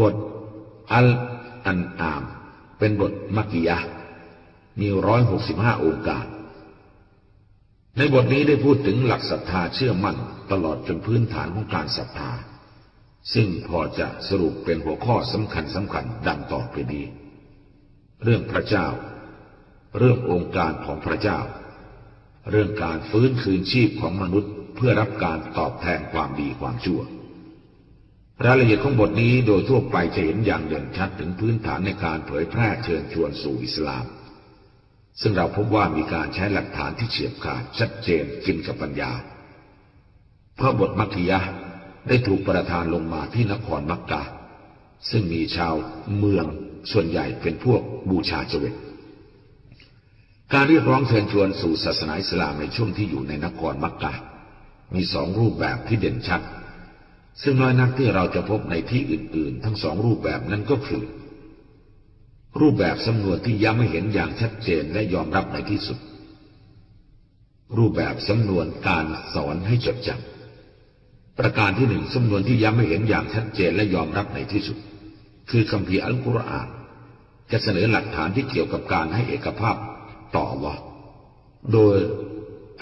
บทอัลอันอาม เป็นบทมักกิยะมีร้อยหกสิบห้าองค์การในบทนี้ได้พูดถึงหลักศรัทธาเชื่อมั่นตลอดจนพื้นฐานของการศรัทธา ซึ่งพอจะสรุปเป็นหัวข้อสำคัญสำคัญดังต่อไปนี้ เรื่องพระเจ้า เรื่ององค์การของพระเจ้า เรื่องการฟื้นคืนชีพของมนุษย์เพื่อรับการตอบแทนความดีความชั่ว รายละเอียดของบทนี้โดยทั่วไปจะเห็นอย่างเด่นชัดถึงพื้นฐานในการเผยแพร่เชิญชวนสู่อิสลาม ซึ่งเราพบว่ามีการใช้หลักฐานที่เฉียบขาดชัดเจนกินกับปัญญาเพราะบทมัคคิยะได้ถูกประทานลงมาที่นครมักกะ ซึ่งมีชาวเมืองส่วนใหญ่เป็นพวกบูชาจเจวิตการเรียกร้องเชิญชวนสู่ศาสนาอิสลามในช่วงที่อยู่ในนครมักกะ มีสองรูปแบบที่เด่นชัด ซึ่งน้อยนักที่เราจะพบในที่อื่น ๆ ทั้งสองรูปแบบนั้นก็คือ รูปแบบสำนวนที่ย้ำให้เห็นอย่างชัดเจนและยอมรับในที่สุด รูปแบบสำนวนการสอนให้จดจำประการที่หนึ่งสำนวนที่ย้ำให้เห็นอย่างชัดเจนและยอมรับในที่สุด คือคำพีอัลกุรอาน จะเสนอหลักฐานที่เกี่ยวกับการให้เอกภาพต่อวะโดย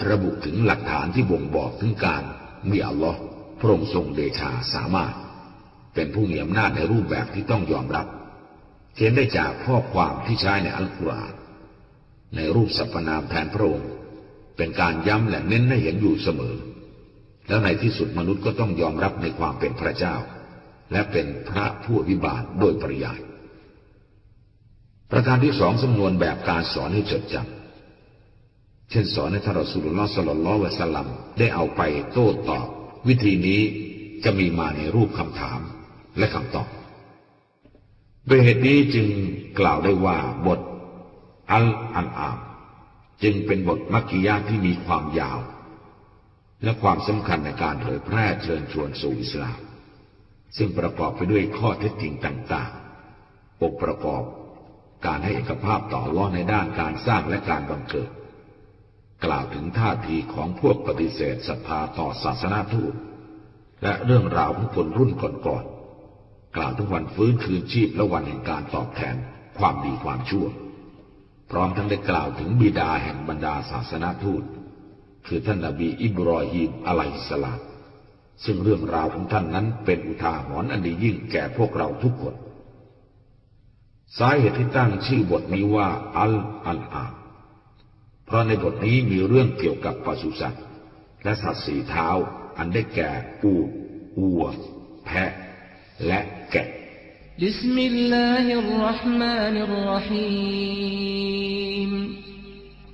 ระบุถึงหลักฐานที่บ่งบอกถึงการมีอัลลอฮ์ พระองค์ทรงเดชาสามารถ เป็นผู้มีอำนาจในรูปแบบที่ต้องยอมรับเขียนได้จากข้อความที่ใช้ในอัลกุรอานในรูปสรรพนามแทนพระองค์ เป็นการย้ำและเน้นให้เห็นอยู่เสมอ แล้วในที่สุดมนุษย์ก็ต้องยอมรับในความเป็นพระเจ้า และเป็นพระผู้วิบาลโดยปริยาย ประการที่สองสำนวนแบบการสอนให้จดจำเช่นสอนให้ทารสุลลอฮ์สลลลอฮุะสัลลัมได้เอาไปโต้ตอบ วิธีนี้จะมีมาในรูปคำถามและคำตอบโดยเหตุนี้จึงกล่าวได้ว่าบท อัลอันอาม จึงเป็นบทมักกิยาที่มีความยาว และความสำคัญในการเผยแพร่เชิญชวนสู่อิสลาม ซึ่งประกอบไปด้วยข้อเท็จจริงต่างๆปกประกอบการให้เอกภาพต่อล้อในด้านการสร้างและการบังเกิด กล่าวถึงท่าทีของพวกปฏิเสธศรัทธาต่อศาสนาทูต และเรื่องราวของคนรุ่นก่อนๆกล่าวถึงวันฟื้นคืนชีพและวันแห่งการตอบแทนความดีความชั่ว พร้อมทั้งได้กล่าวถึงบิดาแห่งบรรดาศาสนาทูต คือท่านนบีอิบรอฮีมอะลัยสลามซึ่งเรื่องราวของท่านนั้นเป็นอุทาหรณ์อันดียิ่งแก่พวกเราทุกคน สาเหตุที่ตั้งชื่อบทนี้ว่าอัลอันอาม เพราะในบทนี้มีเรื่องเกี่ยวกับปศุสัตว์และสัตว์สี่เท้า อันได้แก่อูฐ วัว แพะ และแกะبسم الله الرحمن الرحيم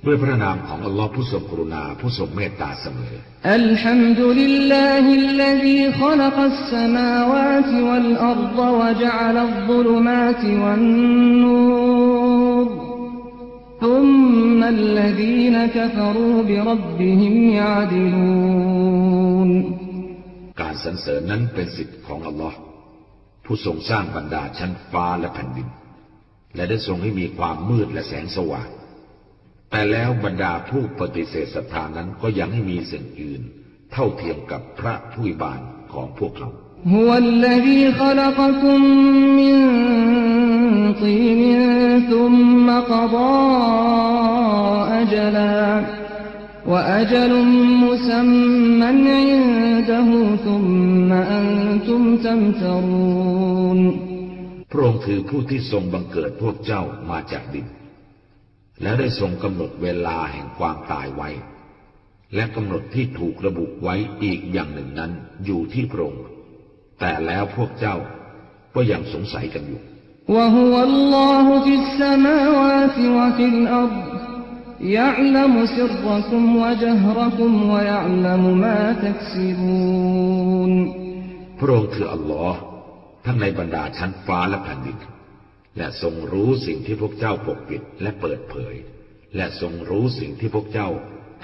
ด้วยพระนามของอัลลอฮ์ผู้ทรงกรุณาผู้ทรงเมตตาเสมออัลฮัมดุลิลลาฮิลลซีขลักัสสมาวาติวัลอัรฎวะจัอัลซุลุมาติวันนูร ثم الذين كفروا بربهم يعدلون การสรรเสริญนั้นเป็นสิทธิ์ของอัลลอฮ์ผู้ทรงสร้างบรรดาชั้นฟ้าและแผ่นดิน และได้ทรงให้มีความมืดและแสงสว่าง แต่แล้วบรรดาผู้ปฏิเสธศรัทธานั้นก็ยังให้มีสิ่งอื่น เท่าเทียมกับพระผู้บานของพวกเขา هو الذي خلقكم من طين ثم قضى أجلا وأجل مسمى عنده ثم أنتم تمترون พระองค์คือผู้ที่ทรงบังเกิดพวกเจ้ามาจากดิน และได้ทรงกำหนดเวลาแห่งความตายไว้ และกำหนดที่ถูกระบุไว้อีกอย่างหนึ่งนั้นอยู่ที่พระองค์แต่แล้วพวกเจ้าก็ยังสงสัยกันอยู่ وهو الله في السماوات وفي الأرض يعلم سركم وجهركم ويعلم ما تكسبون พระองค์คืออัลลอฮ์ทั้งในบรรดาชั้นฟ้าและแผ่นดิน และทรงรู้สิ่งที่พวกเจ้าปกปิดและเปิดเผย และทรงรู้สิ่งที่พวกเจ้า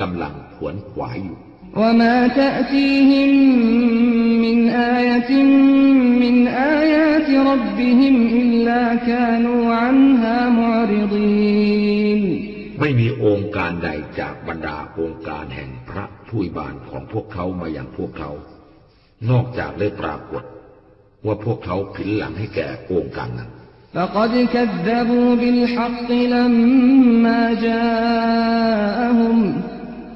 กำลังขวนขวายอยู่ وما تأتيهم من آية من آيات ربهم إلا كانوا عنها معرضين ไม่มีองค์การใดจากบรรดาองค์การแห่งพระผู้บานของพวกเขามาอย่างพวกเขา นอกจากได้ปรากฏ ว่าพวกเขาผินหลังให้แก่โกงกันนั้น فقد كذبوا بالحق لما جاءهم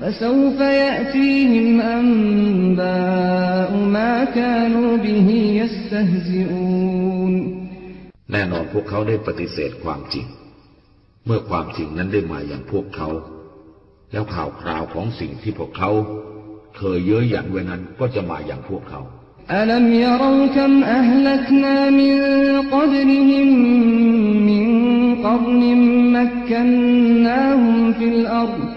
فسوف يأتيهم أنباء ما كانوا به يستهزئون แน่นอนพวกเขาได้ปฏิเสธความจริง เมื่อความจริงนั้นได้มาอย่างพวกเขา แล้วข่าวคราวของสิ่งที่พวกเขา เคยเย้ยหยันไว้นั้นก็จะมาอย่างพวกเขา ألم يروا كم أهلكنا من قبلهم من قرن مكناهم في الأرض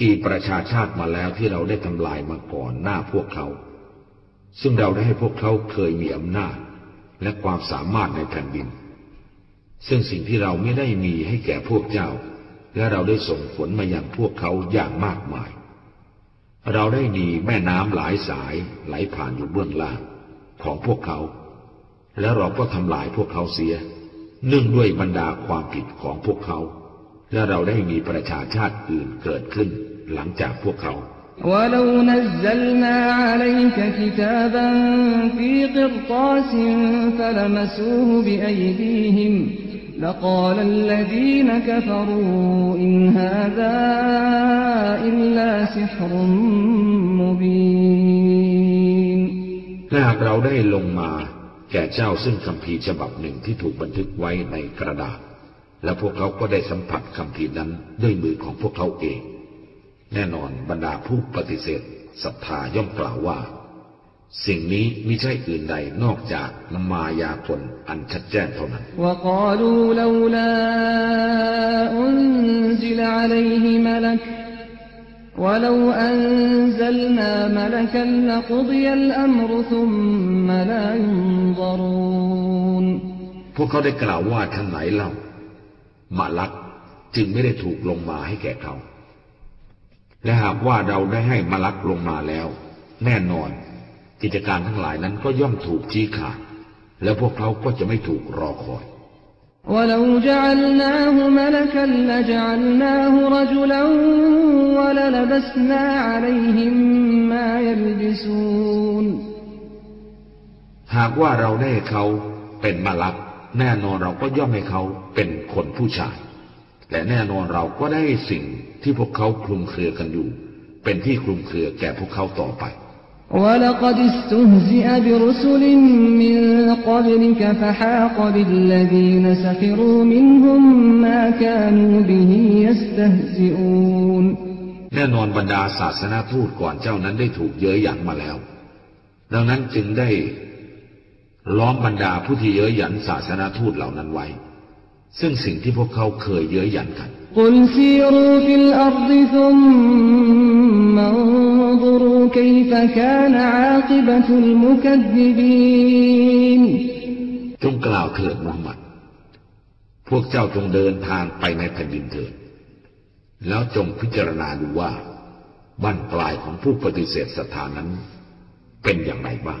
กี่ประชาชาติมาแล้วที่เราได้ทำลายมาก่อนหน้าพวกเขา ซึ่งเราได้ให้พวกเขาเคยมีอำนาจ และความสามารถในแผ่นดิน ซึ่งสิ่งที่เราไม่ได้มีให้แก่พวกเจ้า และเราได้ส่งผลมาอย่างพวกเขาอย่างมากมาย เราได้มีแม่น้ำหลายสายไหลผ่านอยู่เบื้องล่างของพวกเขา และเราก็ทำลายพวกเขาเสีย เนื่องด้วยบรรดาความผิดของพวกเขา และเราได้มีประชาชาติอื่นเกิดขึ้นหลังจากพวกเขา ولو نزلنا عليك كتابا في قرطاس فلمسوه بأيديهم لقال الذين كفروا إن هذا إلا سحر مبين และหากเราได้ลงมาแก่เจ้าซึ่งคำพีร์ฉบับหนึ่งที่ถูกบันทึกไว้ในกระดาษ และพวกเขาก็ได้สัมผัสคำพีนั้นด้วยมือของพวกเขาเอง แน่นอนบรรดาผู้ปฏิเสธศรัทธาย่อมกล่าวว่า สิ่งนี้ไม่ใช่อื่นใดนอกจากนมายาพลอันชัดแจ้งเท่านั้นพวกเขาได้กล่าวว่าท่านไหนเล่า มาลักจึงไม่ได้ถูกลงมาให้แก่เขา และหากว่าเราได้ให้มาลักลงมาแล้ว แน่นอน กิจการทั้งหลายนั้นก็ย่อมถูกชี้ขาด และพวกเขาก็จะไม่ถูกรอคอย ولو جعلناه ملكا لجعلناه رجلا وللبسنا عليهم ما يلبسون หากว่าเราได้ให้เขาเป็นมาลัก แน่นอนเราก็ย่อมให้เขาเป็นคนผู้ชาย และแน่นอนเราก็ได้สิ่งที่พวกเขาคลุมเครือกันอยู่ เป็นที่คลุมเครือแก่พวกเขาต่อไปแน่นอนบรรดาศาสนาพูดก่อนเจ้านั้นได้ถูกเย้ยหยันมาแล้ว ดังนั้นจึงได้ ล้อมบรรดาผู้ที่เย้ยหยันศาสนาทูตเหล่านั้นไว้ ซึ่งสิ่งที่พวกเขาเคยเย้ยหยันกันจงกล่าวเถิดมูฮัมหมัด พวกเจ้าจงเดินทางไปในแผ่นดินเถิด แล้วจงพิจารณาดูว่า บ้านปลายของผู้ปฏิเสธศรัทธานั้น เป็นอย่างไรบ้าง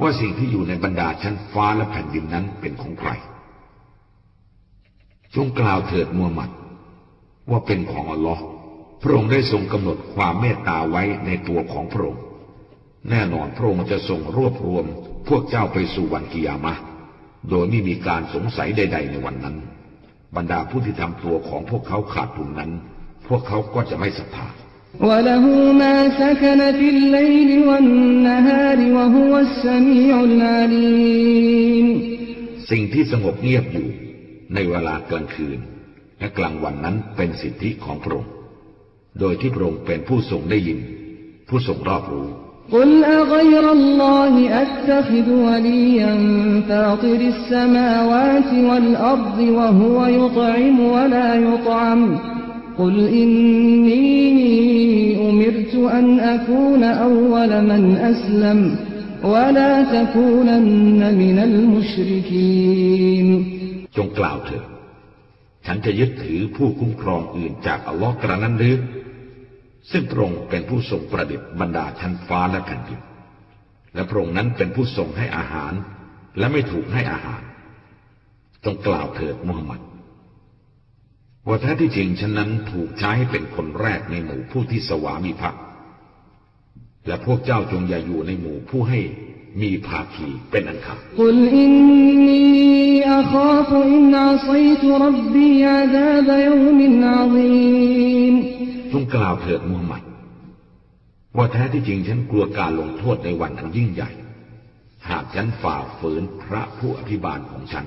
ว่าสิ่งที่อยู่ในบรรดาชั้นฟ้าและแผ่นดินนั้นเป็นของใคร จงกล่าวเถิดมูฮัมหมัด ว่าเป็นของอัลลอฮ์พระองค์ได้ทรงกำหนดความเมตตาไว้ในตัวของพระองค์ แน่นอนพระองค์จะทรงรวบรวมพวกเจ้าไปสู่วันกิยามะ โดยไม่มีการสงสัยใด ๆ ในวันนั้น บรรดาผู้ที่ทำตัวของพวกเขาขาดทุนนั้น พวกเขาก็จะไม่ศรัทธา وله ما سكن في الليل والنهار وهو السميع العليم สิ่งที่สงบเงียบอยู่ในเวลากลางคืน และกลางวันนั้นเป็นสิทธิของพระองค์ โดยที่พระองค์เป็นผู้ทรงได้ยิน ผู้ทรงรอบรู้ قل أغير الله أتخذ وليا فاطر السماوات والأرض وهو يطعم ولا يطعم قل إني أمرت أن أكون أول من أسلم ولا تكونن من المشركين จงกล่าวเถิดฉันจะยึดถือผู้คุ้มครองอื่นจากอัลลอฮ์กระนั้นหรือ ซึ่งพระองค์เป็นผู้ทรงประดิษฐ์บรรดาชั้นฟ้าและแผ่นดิน และพระองค์นั้นเป็นผู้ทรงให้อาหาร และไม่ถูกให้อาหาร จงกล่าวเถิดมุฮัมมัด ว่าแท้ที่จริงฉันนั้นถูกใช้เป็นคนแรกในหมู่ผู้ที่สวามิภักดิ์และพวกเจ้าจงอย่าอยู่ในหมู่ผู้ให้มีภาคีเป็นอันขาดقل إني أخاف إن عصيت ربي عذاب يوم عظيمจงกล่าวเถิดมูฮัมหมัด ว่าแท้ที่จริงฉันกลัวการลงโทษในวันอันยิ่งใหญ่ หากฉันฝ่าฝืนพระผู้อภิบาลของฉัน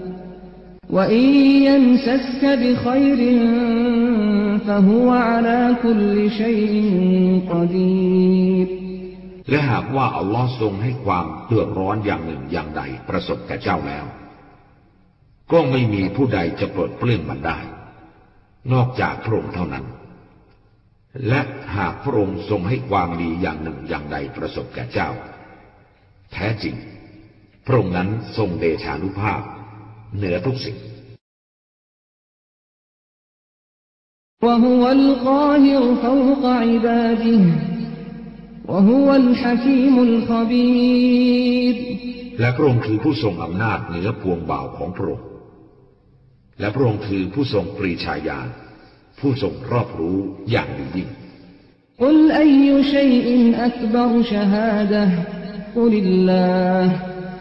وإن يمسسك بخير فهو على كل شيء قدير และหากว่าอัลลอฮ์ทรงให้ความเดือดร้อนอย่างหนึ่งอย่างใดประสบแก่เจ้าแล้ว ก็ไม่มีผู้ใดจะปลดเปลื้องมันได้ นอกจากพระองค์เท่านั้น และหากพระองค์ทรงให้ความดีอย่างหนึ่งอย่างใดประสบแก่เจ้า แท้จริง พระองค์นั้นทรงเดชานุภาพ เหนือทุกสิ่งและพระองค์คือผู้ทรงอำนาจเหนือพวงบ่าวของพระองค์ และพระองค์คือผู้ทรงปรีชาญาณผู้ทรงรอบรู้อย่างดียิ่งกล่าว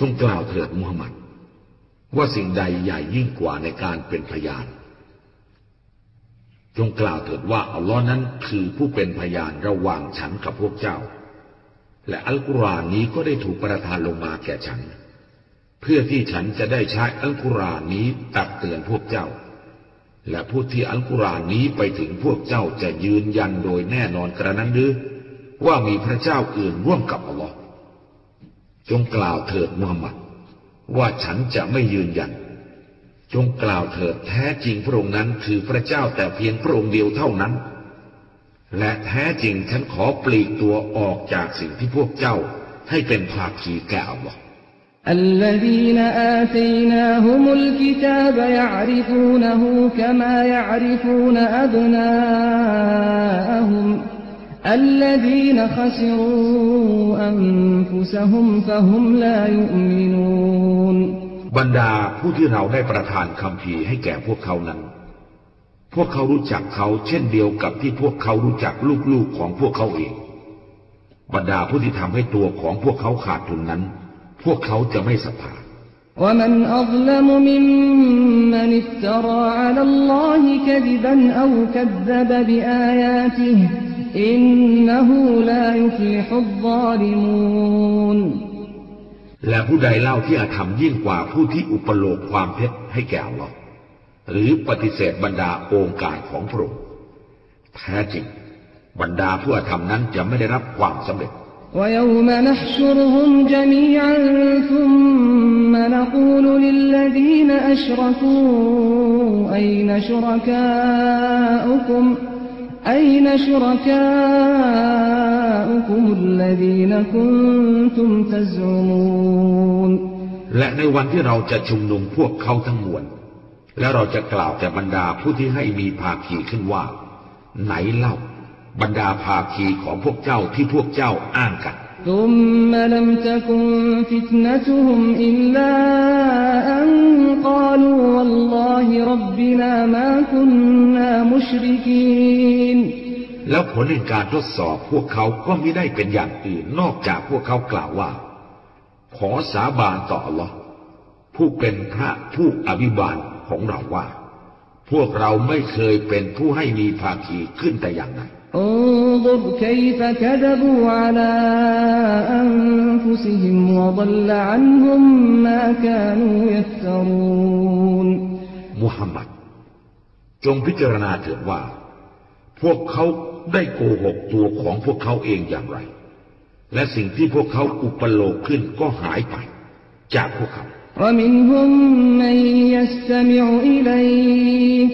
จงกล่าวเถิดมูฮัมมัด ว่าสิ่งใดใหญ่ยิ่งกว่าในการเป็นพยาน จงกล่าวเถิดว่าอัลลอฮ์นั้นคือผู้เป็นพยานระหว่างฉันกับพวกเจ้า และอัลกุรอานนี้ก็ได้ถูกประทานลงมาแก่ฉัน เพื่อที่ฉันจะได้ใช้อัลกุรอานนี้ตักเตือนพวกเจ้า และผู้ที่อัลกุรอานนี้ไปถึงพวกเจ้าจะยืนยันโดยแน่นอนกระนั้นหรือว่ามีพระเจ้าอื่นร่วมกับอัลลอฮ์ จงกล่าวเถิดมูฮัมหมัด ว่าฉันจะไม่ยืนยัน จงกล่าวเถิดแท้จริงพระองค์นั้นคือพระเจ้าแต่เพียงพระองค์เดียวเท่านั้น และแท้จริงฉันขอปลีกตัวออกจากสิ่งที่พวกเจ้าให้เป็นภาคีแก่อัลลอฮ์ الذين آتيناهم الكتاب يعرفونه كما يعرفون أبناءهم الذين خسروا أنفسهم فهم لا يؤمنون บรรดาผู้ที่เราได้ประทานคำพีร์ให้แก่พวกเขานั้น พวกเขารู้จักเขาเช่นเดียวกับที่พวกเขารู้จักลูกๆของพวกเขาเอง บรรดาผู้ที่ทำให้ตัวของพวกเขาขาดทุนนั้น พวกเขาจะไม่ศรัทธา ومن أظلم ممن افترى على الله كذبا أو كذب بآياته إنه لا يفلح الظالمون และผู้ใดเล่าที่อาธรรมยิ่งกว่าผู้ที่อุปโลกความเท็จให้แก่อัลลอฮ์หรือปฏิเสธบรรดาองค์การของพระองค์แท้จริง บรรดาผู้อาธรรมนั้นจะไม่ได้รับความสำเร็จ ويوم نحشرهم جميعا ثم نقول للذين أشركوا أين شركاؤكم أين شركاؤكم الذين كنتم تزعمون และในวันที่เราจะชุมนุมพวกเขาทั้งมวล และเราจะกล่าวแก่บรรดาผู้ที่ให้มีภาคีขึ้นว่า ไหนเล่า บรรดาภาคีของพวกเจ้าที่พวกเจ้าอ้างกัน ثم لم تكن فتنتهم إلا أن قالوا والله ربنا ما كنا مشركين แล้วผลแห่งการทดสอบพวกเขาก็ไม่ได้เป็นอย่างอื่น นอกจากพวกเขากล่าวว่า ขอสาบานต่ออัลลอฮ์ผู้เป็นพระผู้อภิบาลของเราว่า พวกเราไม่เคยเป็นผู้ให้มีภาคีขึ้นแต่อย่างใด انظر كيف كذبوا على أنفسهم وضل عنهم ما كانوا يفترون มุฮัมมัด จงพิจารณาเถิดว่า พวกเขาได้โกหกตัวของพวกเขาเองอย่างไร และสิ่งที่พวกเขาอุปโลกขึ้นก็หายไป จากพวกเขา ومنهم من يستمع إليك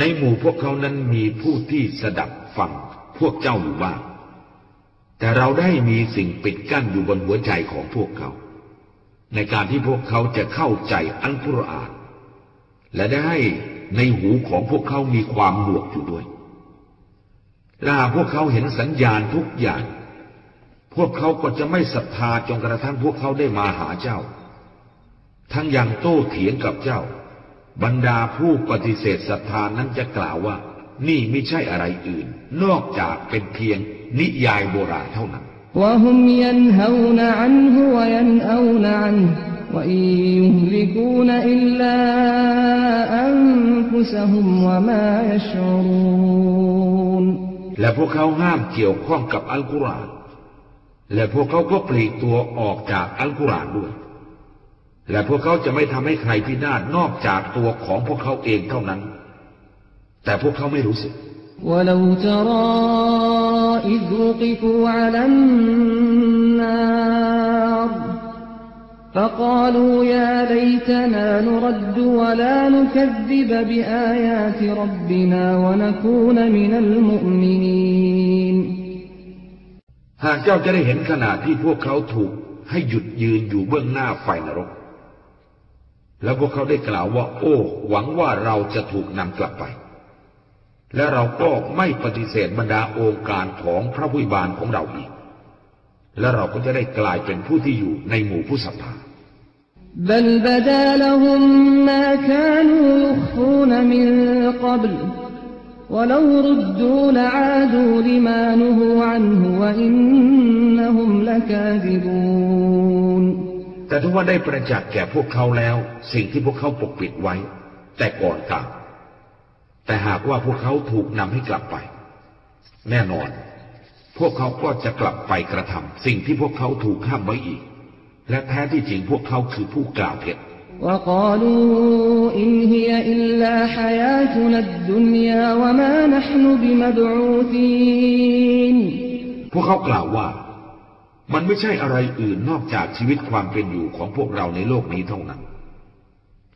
ในหมู่พวกเขานั้นมีผู้ที่สดับฟังพวกเจ้าอยู่บ้างแต่เราได้มีสิ่งปิดกั้นอยู่บนหัวใจของพวกเขา ในการที่พวกเขาจะเข้าใจอัลกุรอานและได้ให้ในหูของพวกเขามีความหนวกอยู่ด้วยและหากพวกเขาเห็นสัญญาณทุกอย่าง พวกเขาก็จะไม่ศรัทธาจนกระทั่งพวกเขาได้มาหาเจ้า ทั้งยังโต้เถียงกับเจ้า บรรดาผู้ปฏิเสธศรัทธานั้นจะกล่าวว่า นี่ไม่ใช่อะไรอื่น นอกจากเป็นเพียงนิยายโบราณเท่านั้นและพวกเขาห้ามเกี่ยวข้องกับอัลกุรอานและพวกเขาก็ปลีกตัวออกจากอัลกุรอานด้วย และพวกเขาจะไม่ทำให้ใครพินาศนอกจากตัวของพวกเขาเองเท่านั้น แต่พวกเขาไม่รู้สึก ولو ترى إذ وقفوا على النار فقالوا يا ليتنا نرد ولا نكذب بآيات ربنا ونكون من المؤمنين หากเจ้าจะได้เห็นขณะที่พวกเขาถูกให้หยุดยืนอยู่เบื้องหน้าไฟนรก แล้วพวกเขาได้กล่าวว่า โอ้ หวังว่าเราจะถูกนำกลับไป และเราก็ไม่ปฏิเสธบรรดาองค์การของพระผู้บานของเราอีก และเราก็จะได้กลายเป็นผู้ที่อยู่ในหมู่ผู้ศรัทธา بل بدا لهم ما كانوا يخفون من قبل ولو ردوا لعادوا لما نهوا عنه وإنهم لكاذبون แต่ถ้าว่าได้ประจักษ์แก่พวกเขาแล้ว สิ่งที่พวกเขาปกปิดไว้ แต่ก่อนกล่าวแต่หากว่าพวกเขาถูกนำให้กลับไป แน่นอน พวกเขาก็จะกลับไปกระทำสิ่งที่พวกเขาถูกห้ามไว้อีก และแท้ที่จริงพวกเขาคือผู้กล่าวเท็จ وقالوا إن هي إلا حياتنا الدنيا وما نحن بمبعوثين พวกเขากล่าวว่า มันไม่ใช่อะไรอื่นนอกจากชีวิตความเป็นอยู่ของพวกเราในโลกนี้เท่านั้น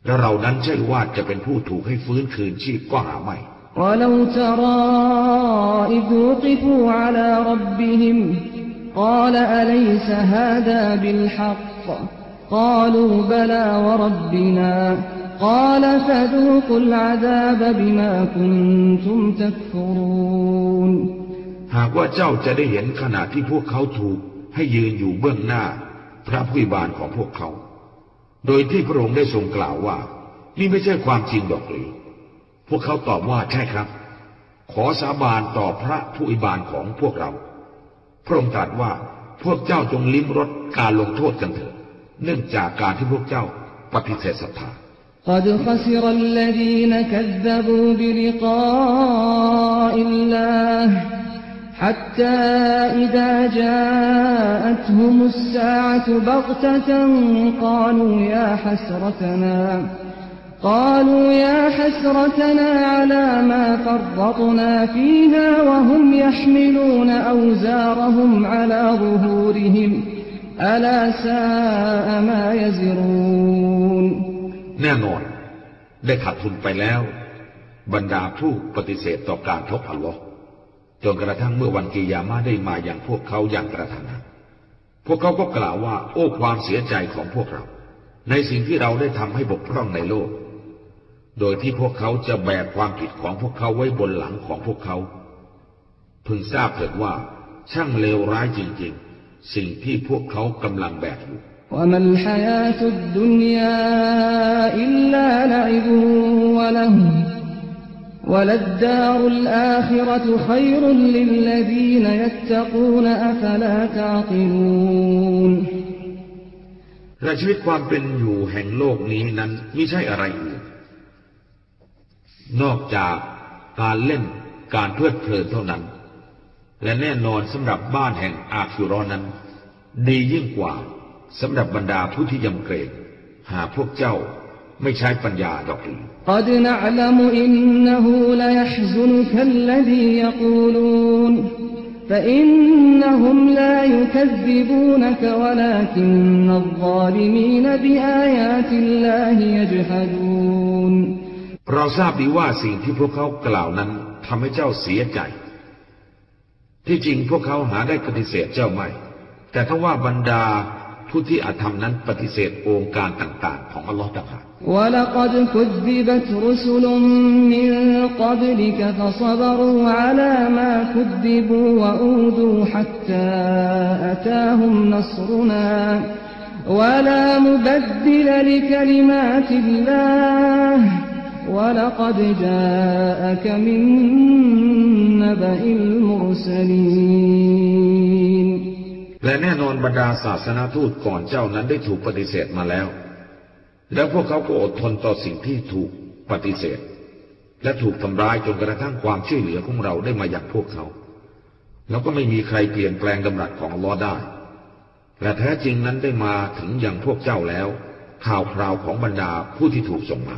และเรานั้นใช่ว่าจะเป็นผู้ถูกให้ฟื้นคืนชีพก็หาไม่หากว่าเจ้าจะได้เห็นขณะที่พวกเขาถูก ให้ยืนอยู่เบื้องหน้า พระผู้บานของพวกเขา โดยที่พระองค์ได้ทรงกล่าวว่า นี่ไม่ใช่ความจริงดอกหรือพวกเขาตอบว่าใช่ครับ ขอสาบานต่อพระผู้อิบานของพวกเรา พระองค์ตรัสว่า พวกเจ้าจงลิ้มรสการลงโทษกันเถิดเนื่องจากการที่พวกเจ้าปฏิเสธศรัทธา قد خسر الذين كذبوا بلقاء الله حتى إذا جاءتهم الساعة بغتة قالوا يا حسرتنا قالوا يا حسرتنا على ما فرطنا فيها وهم يحملون أوزارهم على ظهورهم ألا ساء ما يزرون แน่นอนได้ขาดทุนไปแล้ว บรรดาผู้ปฏิเสธต่อการทบอัลลอฮ์ จนกระทั่งเมื่อวันกิยามาได้มาอย่างพวกเขาอย่างกระทันหันพวกเขาก็กล่าวว่า โอ้ความเสียใจของพวกเรา ในสิ่งที่เราได้ทำให้บกพร่องในโลก โดยที่พวกเขาจะแบกความผิดของพวกเขาไว้บนหลังของพวกเขา พึงทราบเถิดว่า ช่างเลวร้ายจริงๆ สิ่งที่พวกเขากำลังแบกอยู่และ และชีวิตความเป็นอยู่แห่งโลกนี้นั้นไม่ใช่อะไรอื่นนอกจากการเล่นการเพลิดเพลินเท่านั้น และแน่นอนสำหรับบ้านแห่งอาคิรอนั้น ดียิ่งกว่าสำหรับบรรดาผู้ที่ยำเกรงหาพวกเจ้าไม่ใช้ปัญญาดอกหรือ قد نعلم إنه ليحزنك الذي يقولون فإنهم لا يكذبونك ولكن الظالمين بآيات الله يجحدون เราทราบดีว่าสิ่งที่พวกเขากล่าวนั้นทำให้เจ้าเสียใจ ที่จริงพวกเขาหาได้ปฏิเสธเจ้าไม่ แต่ถ้าว่าบรรดา ผู้ที่อาธรรมนั้นปฏิเสธองค์การต่างๆ ของอัลลอฮฺต่างหาก ولقد كذبت رسل من قبلك فصبروا على ما كذبوا وأوذوا حتى أتاهم نصرنا ولا مبدل لكلمات الله ولقد جاءك من نبأ المرسلين และแน่นอนบรรดาศาสนาทูตก่อนเจ้านั้นได้ถูกปฏิเสธมาแล้ว แล้วพวกเขาก็อดทนต่อสิ่งที่ถูกปฏิเสธ และถูกทำร้ายจนกระทั่งความช่วยเหลือของเราได้มาอย่างพวกเขา แล้วก็ไม่มีใครเปลี่ยนแปลงดำรัสของลอได้ และแท้จริงนั้นได้มาถึงอย่างพวกเจ้าแล้ว ข่าวคราวของบรรดาผู้ที่ถูกส่งมา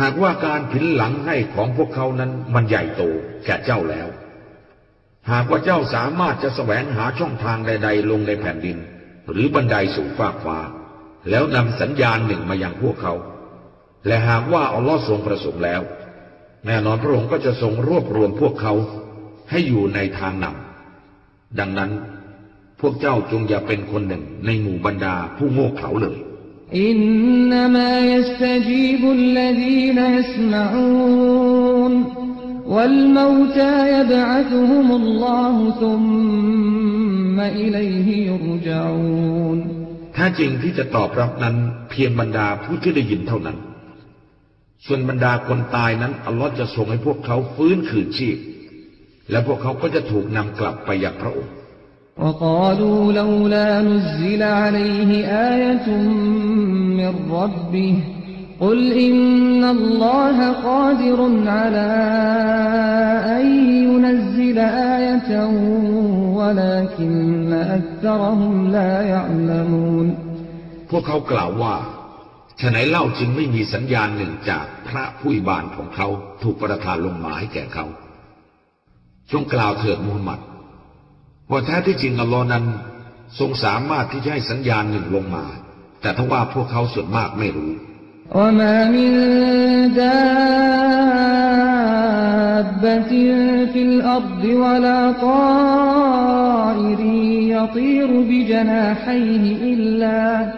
หากว่าการผินหลังให้ของพวกเขานั้นมันใหญ่โตแก่เจ้าแล้ว หากว่าเจ้าสามารถจะแสวงหาช่องทางใด ๆ ลงในแผ่นดิน หรือบันไดสู่ฟากฟ้า แล้วนำสัญญาณหนึ่งมายังพวกเขา และหากว่าอัลลอฮ์ทรงประสงค์แล้ว แน่นอนพระองค์ก็จะทรงรวบรวมพวกเขาให้อยู่ในทางนำดังนั้นพวกเจ้าจงอย่าเป็นคนหนึ่งในหมู่บรรดาผู้โง่เขลาเลย إنما يستجيب الذين يسمعون والموتى يبعثهم الله ثم إليه يرجعون แท้จริงที่จะตอบรับนั้นเพียงบรรดาผู้ที่ได้ยินเท่านั้น ส่วนบรรดาคนตายนั้นอัลลอฮ์จะทรงให้พวกเขาฟื้นคืนชีพ และพวกเขาก็จะถูกนำกลับไปยังพระองค์ وقالوا لولا نزل عليه آية من ربه قل إن الله قادر على أن ينزل آية ولكن أكثرهم لا يعلمون พวกเขากล่าวว่าฉะไหนเล่าจึงไม่มีสัญญาณหนึ่งจากพระผู้อิบานของเขาถูกประทานลงมาให้แก่เขา จงกล่าวเถิดมูฮัมหมัด ว่าแท้ที่จริงอัลลอฮ์นั้น ทรงสามารถที่จะให้สัญญาณหนึ่งลงมา แต่ถ้าว่าพวกเขาส่วนมากไม่รู้ وما من دابة دابة في الأرض ولا طائر يطير بجناحيه إلا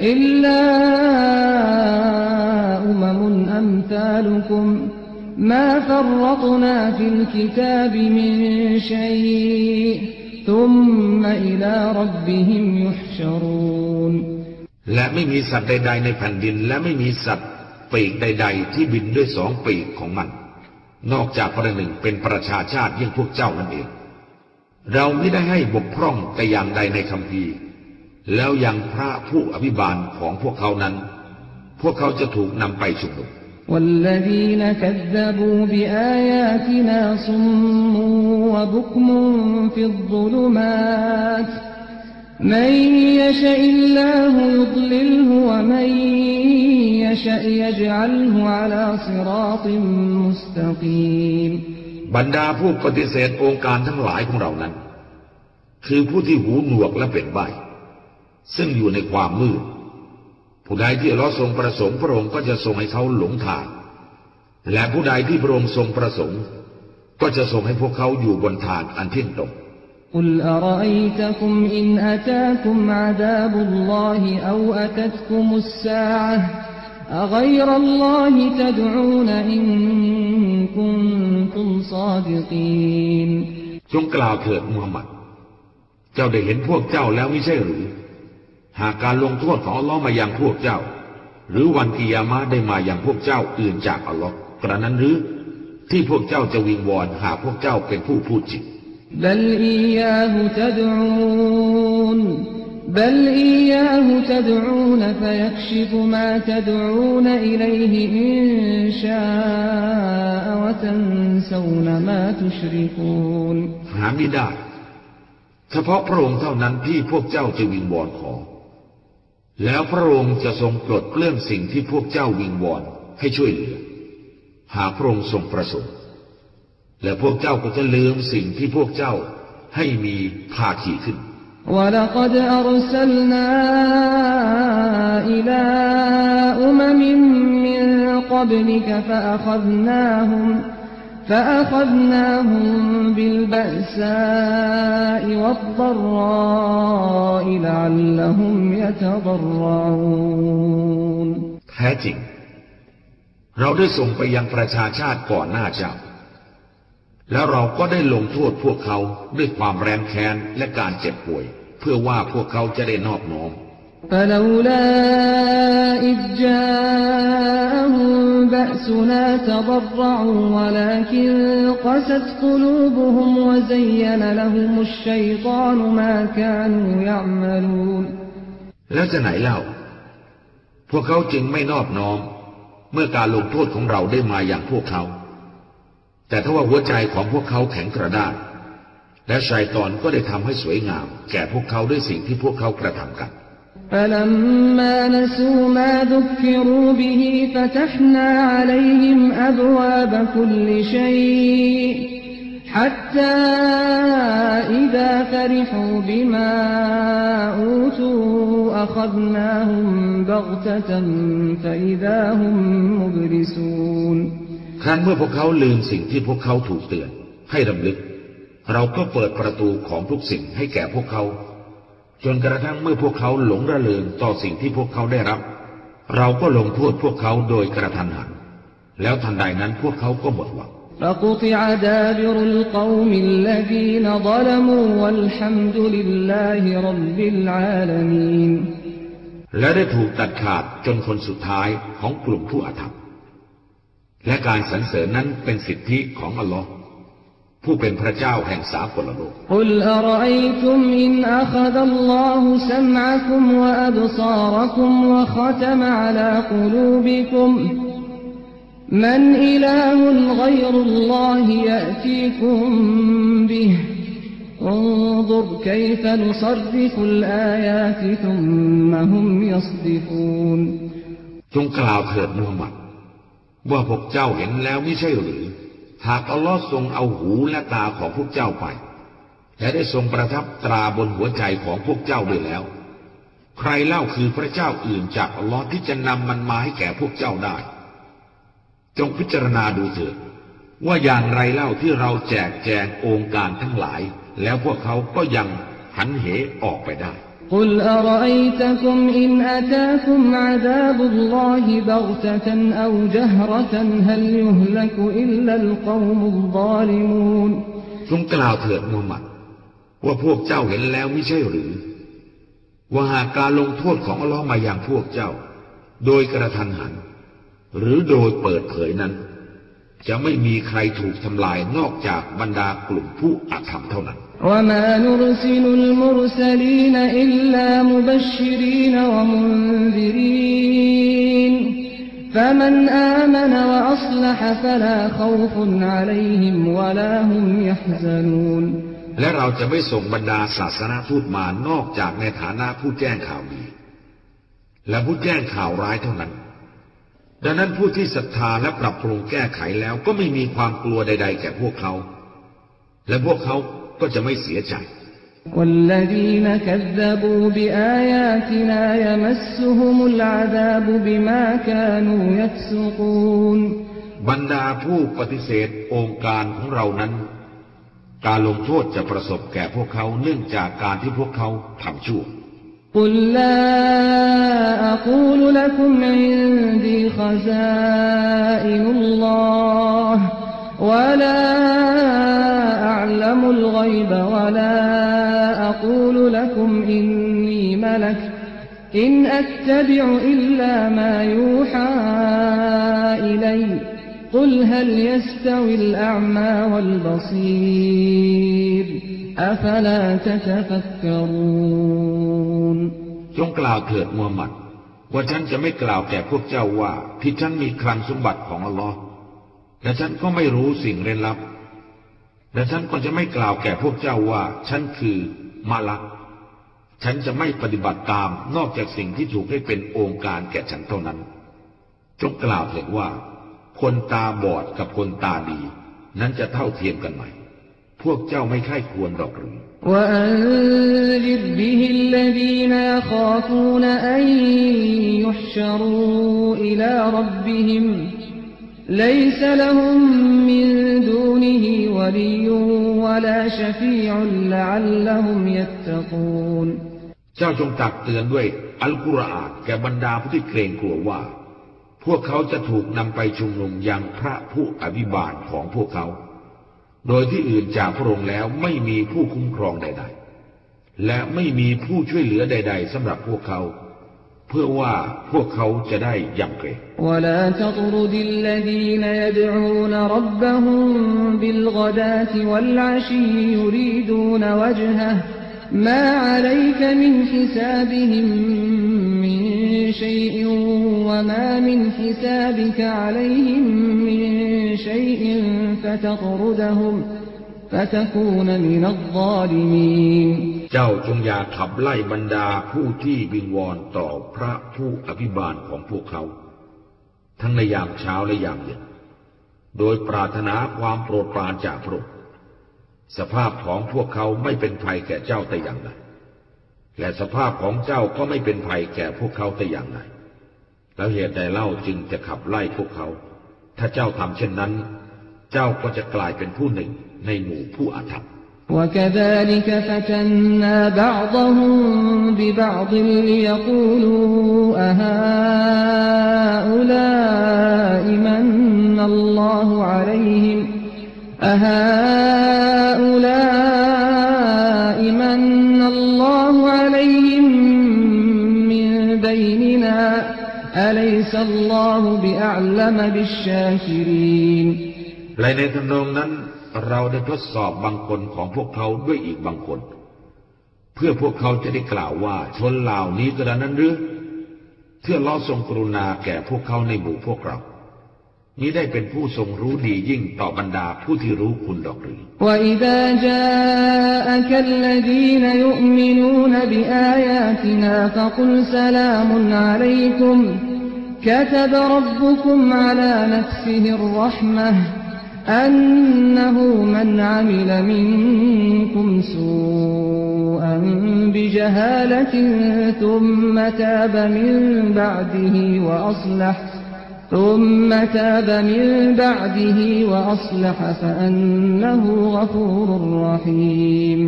إلا أمم أمثالكم ما فرطنا في الكتاب من شيء และไม่มีสัตว์ใด ๆ ในแผ่นดิน และไม่มีสัตว์ปีกใด ๆ ที่บินด้วยสองปีกของมัน นอกจากประหนึ่งเป็นประชาชาติยิ่งพวกเจ้านั่นเอง เราไม่ได้ให้บกพร่องแต่อย่างใดในคำพีแล้วยังพระผู้อภิบาลของพวกเขานั้น พวกเขาจะถูกนำไปชุมนุม والذين كذبوا بآياتنا صم وبكم في الظلمات من يشاء الله يضلله ومن يشاء يجعله على صراط مستقيم บรรดาผู้ปฏิเสธองค์การทั้งหลายของเรานั้น คือผู้ที่หูหนวกและเป็นใบ ซึ่งอยู่ในความมืด ผู้ใดที่เราทรงประสงค์พระองค์ก็จะทรงให้เขาหลงทาง และผู้ใดที่พระองค์ทรงประสงค์ ก็จะทรงให้พวกเขาอยู่บนทางอันเที่ยงตรง قل أرأيتكم إن أتاكم عذاب الله أو أتتكم الساعة أغير الله تدعون إن كنتم صادقين จงกล่าวเถิดมูฮัมหมัด เจ้าได้เห็นพวกเจ้าแล้วไม่ใช่หรือ หากการลงโทษของอัลลอฮ์มายังพวกเจ้า หรือวันกิยามะได้มาอย่างพวกเจ้าอื่นจากอัลลอฮ์กระนั้นหรือที่พวกเจ้าจะวิงวอนหาพวกเจ้าเป็นผู้พูดจริงหาไม่ได้ เฉพาะพระองค์เท่านั้นที่พวกเจ้าจะวิงวอนขอ แล้วพระองค์จะทรงปลดเปลื้องสิ่งที่พวกเจ้าวิงวอนให้ช่วยเหลือ หากพระองค์ทรงประสงค์ และพวกเจ้าก็จะลืมสิ่งที่พวกเจ้าให้มีภาคีขึ้น ولقد أرسلنا إلى أمم من قبلك فأخذناهم فأخذناهم بالبأساء والضراء لعلهم يتضرعون แท้จริง เราได้ส่งไปยังประชาชาติก่อนหน้าเจ้า แล้วเราก็ได้ลงโทษพวกเขาด้วยความแรงแค้นและการเจ็บป่วย เพื่อว่าพวกเขาจะได้นอบน้อม فلولا إذ جاءهم بأسنا تضرعوا ولكن قست قلوبهم وزين لهم الشيطان ما كانوا يعملون แล้วจะไหนเล่า พวกเขาจึงไม่นอบน้อม เมื่อการลงโทษของเราได้มาอย่างพวกเขา แต่ถ้าว่าหัวใจของพวกเขาแข็งกระด้างและชายตอนก็ได้ทำให้สวยงาม แก่พวกเขาด้วยสิ่งที่พวกเขากระทำกัน فلما نسوا ما ذكروا به فتحنا عليهم أبواب كل شيء حتى إذا فرحوا بما أوتوا أخذناهم بغتة فإذا هم مبلسون ครั้นเมื่อพวกเขาลืมสิ่งที่พวกเขาถูกเตือน ให้รำลึก เราก็เปิดประตูของทุกสิ่งให้แก่พวกเขา จนกระทั่งเมื่อพวกเขาหลงระเริงต่อสิ่งที่พวกเขาได้รับ เราก็ลงโทษพวกเขาโดยกระทันหัน แล้วทันใดนั้นพวกเขาก็หมดหวังและได้ถูกตัดขาดจนคนสุดท้ายของกลุ่มผู้อาธรรม และการสรรเสริญนั้นเป็นสิทธิของอัลลอฮ์ ผู้เป็นพระเจ้าแห่งสากลโลก قل أرأيتم إن أخذ الله سمعكم وأبصاركم وختم على قلوبكم من إله غير الله يأتيكم به انظر كيف نصرف الآيات ثم هم يصدفون จงกล่าวเถิดมูฮัมหมัด ว่าพวกเจ้าเห็นแล้วไม่ใช่หรือ หากอัลลอฮ์ทรงเอาหูและตาของพวกเจ้าไป และได้ทรงประทับตราบนหัวใจของพวกเจ้าด้วยแล้ว ใครเล่าคือพระเจ้าอื่นจากอัลลอฮ์ที่จะนำมันมาให้แก่พวกเจ้าได้ จงพิจารณาดูเถิดว่าอย่างไรเล่าที่เราแจกแจงองค์การทั้งหลาย แล้วพวกเขาก็ยังหันเหออกไปได้ قل أرأيتكم إن أتاكم عذاب الله بغتة أو جهرة هل يهلك إلا القوم الظالمون จงกล่าวเถิดมูฮัมหมัด ว่าพวกเจ้าเห็นแล้วไม่ใช่หรือ ว่าหากการลงโทษของอัลลอฮ์มาอย่างพวกเจ้า โดยกระทันหัน หรือโดยเปิดเผยนั้น จะไม่มีใครถูกทำลายนอกจากบรรดากลุ่มผู้อาธรรมเท่านั้น وما نرسل المرسلين إلا مبشرين ومنذرين فمن آمن وأصلح فلا خوف عليهم ولا هم يحزنون และเราจะไม่ส่งบรรดาศาสนาทูตมานอกจากในฐานะผู้แจ้งข่าวดี และผู้แจ้งข่าวร้ายเท่านั้น ดังนั้นผู้ที่ศรัทธาและปรับปรุงแก้ไขแล้วก็ไม่มีความกลัวใด ๆ แก่พวกเขา และพวกเขา ก็จะไม่เสียใจ والذين كذبوا بآياتنا يمسهم العذاب بما كانوا يفسقون บรรดาผู้ปฏิเสธองค์การของเรานั้น การลงโทษจะประสบแก่พวกเขาเนื่องจากการที่พวกเขาทำชั่ว قل لا أقول لكم عندي خزائن الله ولا أعلم الغيب ولا أقول لكم إني ملك إن أتبع إلا ما يوحى إلي قل هل يستوي الأعمى والبصير أفلا تتفكرون จงกล่าวเถิดมูฮัมหมัด ว่าฉันจะไม่กล่าวแก่พวกเจ้าว่า ที่ฉันมีคลังสมบัติของอัลลอฮ์ และฉันก็ไม่รู้สิ่งเร้นลับ และฉันก็จะไม่กล่าวแก่พวกเจ้าว่า ฉันคือมาลัก ฉันจะไม่ปฏิบัติตามนอกจากสิ่งที่ถูกให้เป็นองค์การแก่ฉันเท่านั้น จงกล่าวเถิดว่า คนตาบอดกับคนตาดี นั้นจะเท่าเทียมกันไหม พวกเจ้าไม่ค่ายควรหรอกหรือ وأنذر به الذين يخافون أن يحشروا إلى ربهم ليس لهم من دونه ولي ولا شفيع لعلهم يتقون เจ้าจงตักเตือนด้วยอัลกุรอานแก่บรรดาผู้ที่เกรงกลัวว่า พวกเขาจะถูกนำไปชุมนุมยังพระผู้อภิบาลของพวกเขา โดยที่อื่นจากพระองค์แล้วไม่มีผู้คุ้มครองใด ๆ และไม่มีผู้ช่วยเหลือใด ๆสำหรับพวกเขา เพื่อว่าพวกเขาจะได้ยำเกรง ولا تطرد الذين يدعون ربهم بالغداة والعشي يريدون وجهه ما عليك من حسابهم من شيء وما من حسابك عليهم من شيء فتطردهم فتكون من الظالمين เจ้าจงอย่าขับไล่บรรดาผู้ที่วิงวอนต่อพระผู้อภิบาลของพวกเขา ทั้งในยามเช้าและยามเย็น โดยปรารถนาความโปรดปรานจากพระองค์สภาพของพวกเขาไม่เป็นภัยแก่เจ้าแต่อย่างใดและสภาพของเจ้าก็ไม่เป็นภัยแก่พวกเขาแต่อย่างใดแล้วเหตุใดเล่าจึงจะขับไล่พวกเขา ถ้าเจ้าทำเช่นนั้น เจ้าก็จะกลายเป็นผู้หนึ่งในหมู่ผู้อาธรรม وكذلك فتنا بعضهم ببعض ليقولوا أهؤلاء من الله عليهم أهؤلاء من الله عليهم من بيننا أليس الله بأعلم بالشاكرين และในทำนองนั้นเราได้ทดสอบบางคนของพวกเขาด้วยอีกบางคน เพื่อพวกเขาจะได้กล่าวว่าชนเหล่านี้กระนั้นหรือเพื่อล้อทรงกรุณาแก่พวกเขาในหมู่พวกเรา นี้ได้เป็นผู้ทรงรู้ดียิ่งต่อบรรดาผู้ที่รู้คุณดอกหรือ وإذا جاءك الذين يؤمنون بآياتنا فقل سلام عليكم كتب ربكم على نفسه الرحمة أنه من عمل منكم سوءا بجهالة ثم تاب من بعده وأصلح ثم تاب من بعده وأصلح فأنه غفور رحيم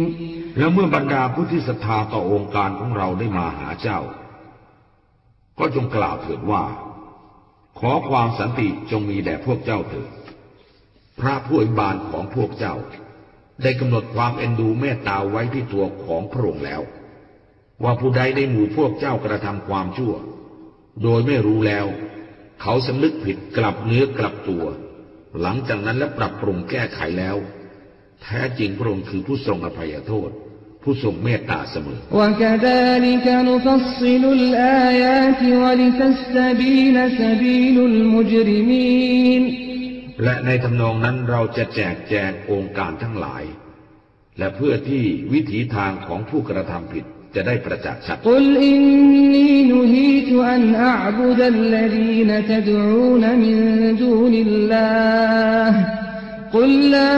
แล้วเมื่อบรรดาผู้ที่ศรัทธาต่อองค์การของเราได้มาหาเจ้า ก็จงกล่าวเถิดว่า ขอความสันติจงมีแด่พวกเจ้าเถิด พระผู้อิบาลของพวกเจ้า ได้กำหนดความเอ็นดูเมตตาไว้ที่ตัวของพระองค์แล้ว ว่าผู้ใดในหมู่พวกเจ้ากระทำความชั่ว โดยไม่รู้แล้ว เขาสำนึกผิดกลับเนื้อกลับตัว หลังจากนั้นและปรับปรุงแก้ไขแล้ว แท้จริงพระองค์คือผู้ทรงอภัยโทษ ผู้ทรงเมตตาเสมอและ และในทำนองนั้นเราจะแจกแจงองค์การทั้งหลาย และเพื่อที่วิถีทางของผู้กระทำผิดจะได้ประจักษ์ชัด قل إني نهيت أن أعبد الذين تدعون من دون الله قل لا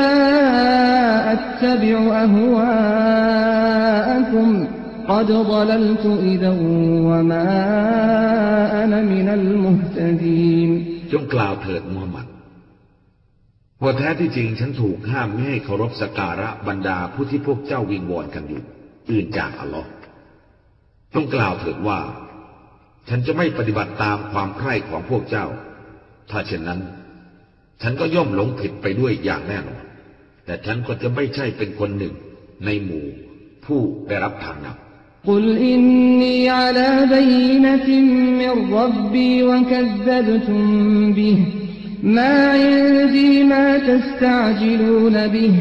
أتبع أهواءكم قد ضللت إذا وما أنا من المهتدين จงกล่าวเถิดมูฮัมหมัด ว่าแท้ที่จริงฉันถูกห้ามไม่ให้เคารพสกการะบรรดาผู้ที่พวกเจ้าวิงวอนกันอยู่ อื่นจากอัลลอฮ์ต้องกล่าวเถิดว่า ฉันจะไม่ปฏิบัติตามความใคร่ของพวกเจ้า ถ้าเช่นนั้น ฉันก็ย่อมหลงผิดไปด้วยอย่างแน่นอน แต่ฉันก็จะไม่ใช่เป็นคนหนึ่งในหมู่ผู้ได้รับทางนำ قل إني على بينة من ربي وكذبتم به ما عندي ما تستعجلون به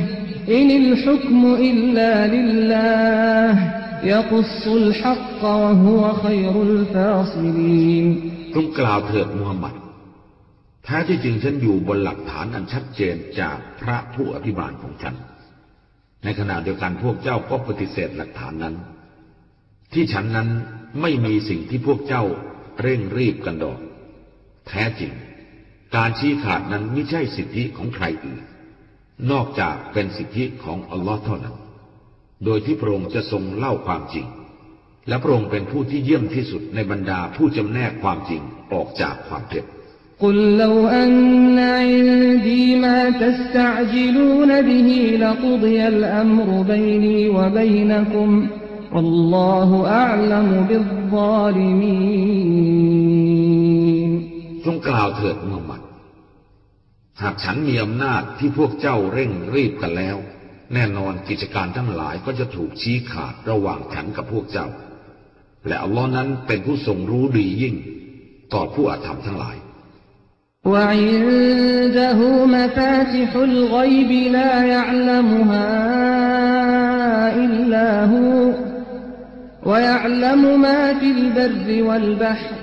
إن الحكم إلا لله يقص الحق وهو خير الفاصلين จงกล่าวเถิดมูฮัมหมัดแท้ที่จริงฉันอยู่บนหลักฐานอันชัดเจนจากพระผู้อภิบาลของฉัน ในขณะเดียวกันพวกเจ้าก็ปฏิเสธหลักฐานนั้น ที่ฉันนั้นไม่มีสิ่งที่พวกเจ้าเร่งรีบกันดอก แท้จริง การชี้ขาดนั้นไม่ใช่สิทธิของใครอื่น นอกจากเป็นสิทธิของอัลลอฮ์เท่านั้น โดยที่พระองค์จะทรงเล่าความจริง และพระองค์เป็นผู้ที่เยี่ยมที่สุดในบรรดาผู้จำแนกความจริงออกจากความเท็จ قل لو أن عندي ما تستعجلون به لقضي الأمر بيني وبينكم والله أعلم بالظالمين จงกล่าวเถิดมูฮัมหมัด หากฉันมีอำนาจที่พวกเจ้าเร่งรีบกันแล้ว แน่นอนกิจการทั้งหลายก็จะถูกชี้ขาดระหว่างฉันกับพวกเจ้า และอัลลอฮ์นั้นเป็นผู้ทรงรู้ดียิ่ง ต่อผู้อาธรรมทั้งหลาย وعنده مفاتح الغيب لا يعلمها إلا هو ويعلم ما في البر والبحر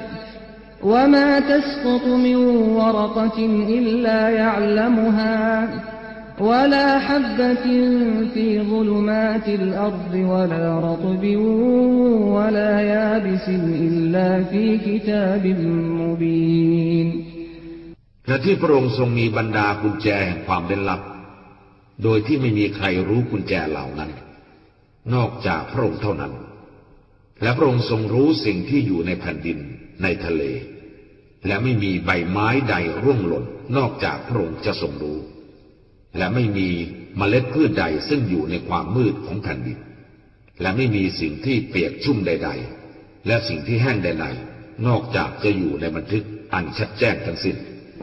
وما تسقط من ورقة إلا يعلمها ولا حبة في ظلمات الأرض ولا رطب ولا يابس إلا في كتاب مبين และที่พระองค์ทรงมีบรรดากุญแจแห่งความเล่นลับ โดยที่ไม่มีใครรู้กุญแจเหล่านั้น นอกจากพระองค์เท่านั้น และพระองค์ทรงรู้สิ่งที่อยู่ในแผ่นดิน ในทะเล และไม่มีใบไม้ใดร่วงหล่น นอกจากพระองค์จะทรงรู้ และไม่มีเมล็ดพืชใดซึ่งอยู่ในความมืดของแผ่นดิน และไม่มีสิ่งที่เปียกชุ่มใด ๆ และสิ่งที่แห้งใดๆ นอกจากจะอยู่ในบันทึกอันชัดแจ้งทั้งสิ้น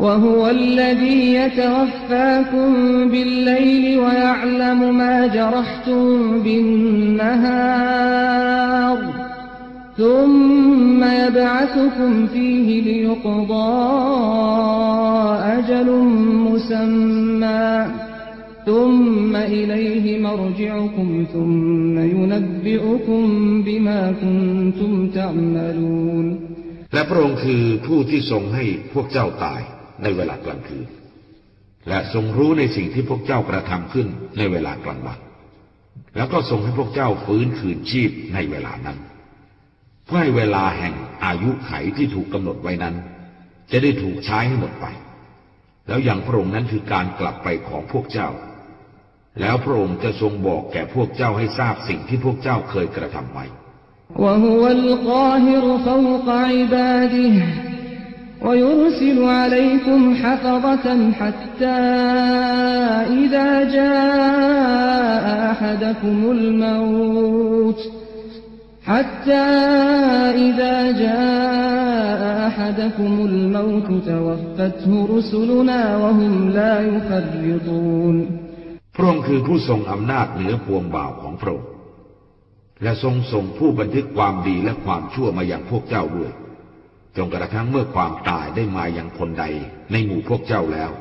وهو الذي يتوفاكم بالليل ويعلم ما جرحتم بالنهار ثم يبعثكم فيه ليقضى أجل مسمى ثم إليه مرجعكم ثم ينبئكم بما كنتم تعملون และพระองค์คือผู้ที่ทรงให้พวกเจ้าตายในเวลากลางคืน และทรงรู้ในสิ่งที่พวกเจ้ากระทำขึ้นในเวลากลางวัน แล้วก็ทรงให้พวกเจ้าฟื้นคืนชีพในเวลานั้น เพื่อให้เวลาแห่งอายุไขที่ถูกกำหนดไว้นั้น จะได้ถูกใช้ให้หมดไป แล้วอย่างพระองค์นั้นคือการกลับไปของพวกเจ้า แล้วพระองค์จะทรงบอกแก่พวกเจ้าให้ทราบสิ่งที่พวกเจ้าเคยกระทำไว้ وهو القاهر فوق عباده ويرسل عليكم حفظة حتى إذا جاء أحدكم الموت حتى إذا جاء أحدكم الموت توفته رسلنا وهم لا يفرطون พระองค์คือผู้ทรงอำนาจเหนือปวงบ่าวของพระองค์และทรงส่งผู้บันทึกความดีและความชั่วมาอย่างพวกเจ้าด้วย จนกระทั่งเมื่อความตายได้มาอย่างคนใดในหมู่พวกเจ้าแล้ว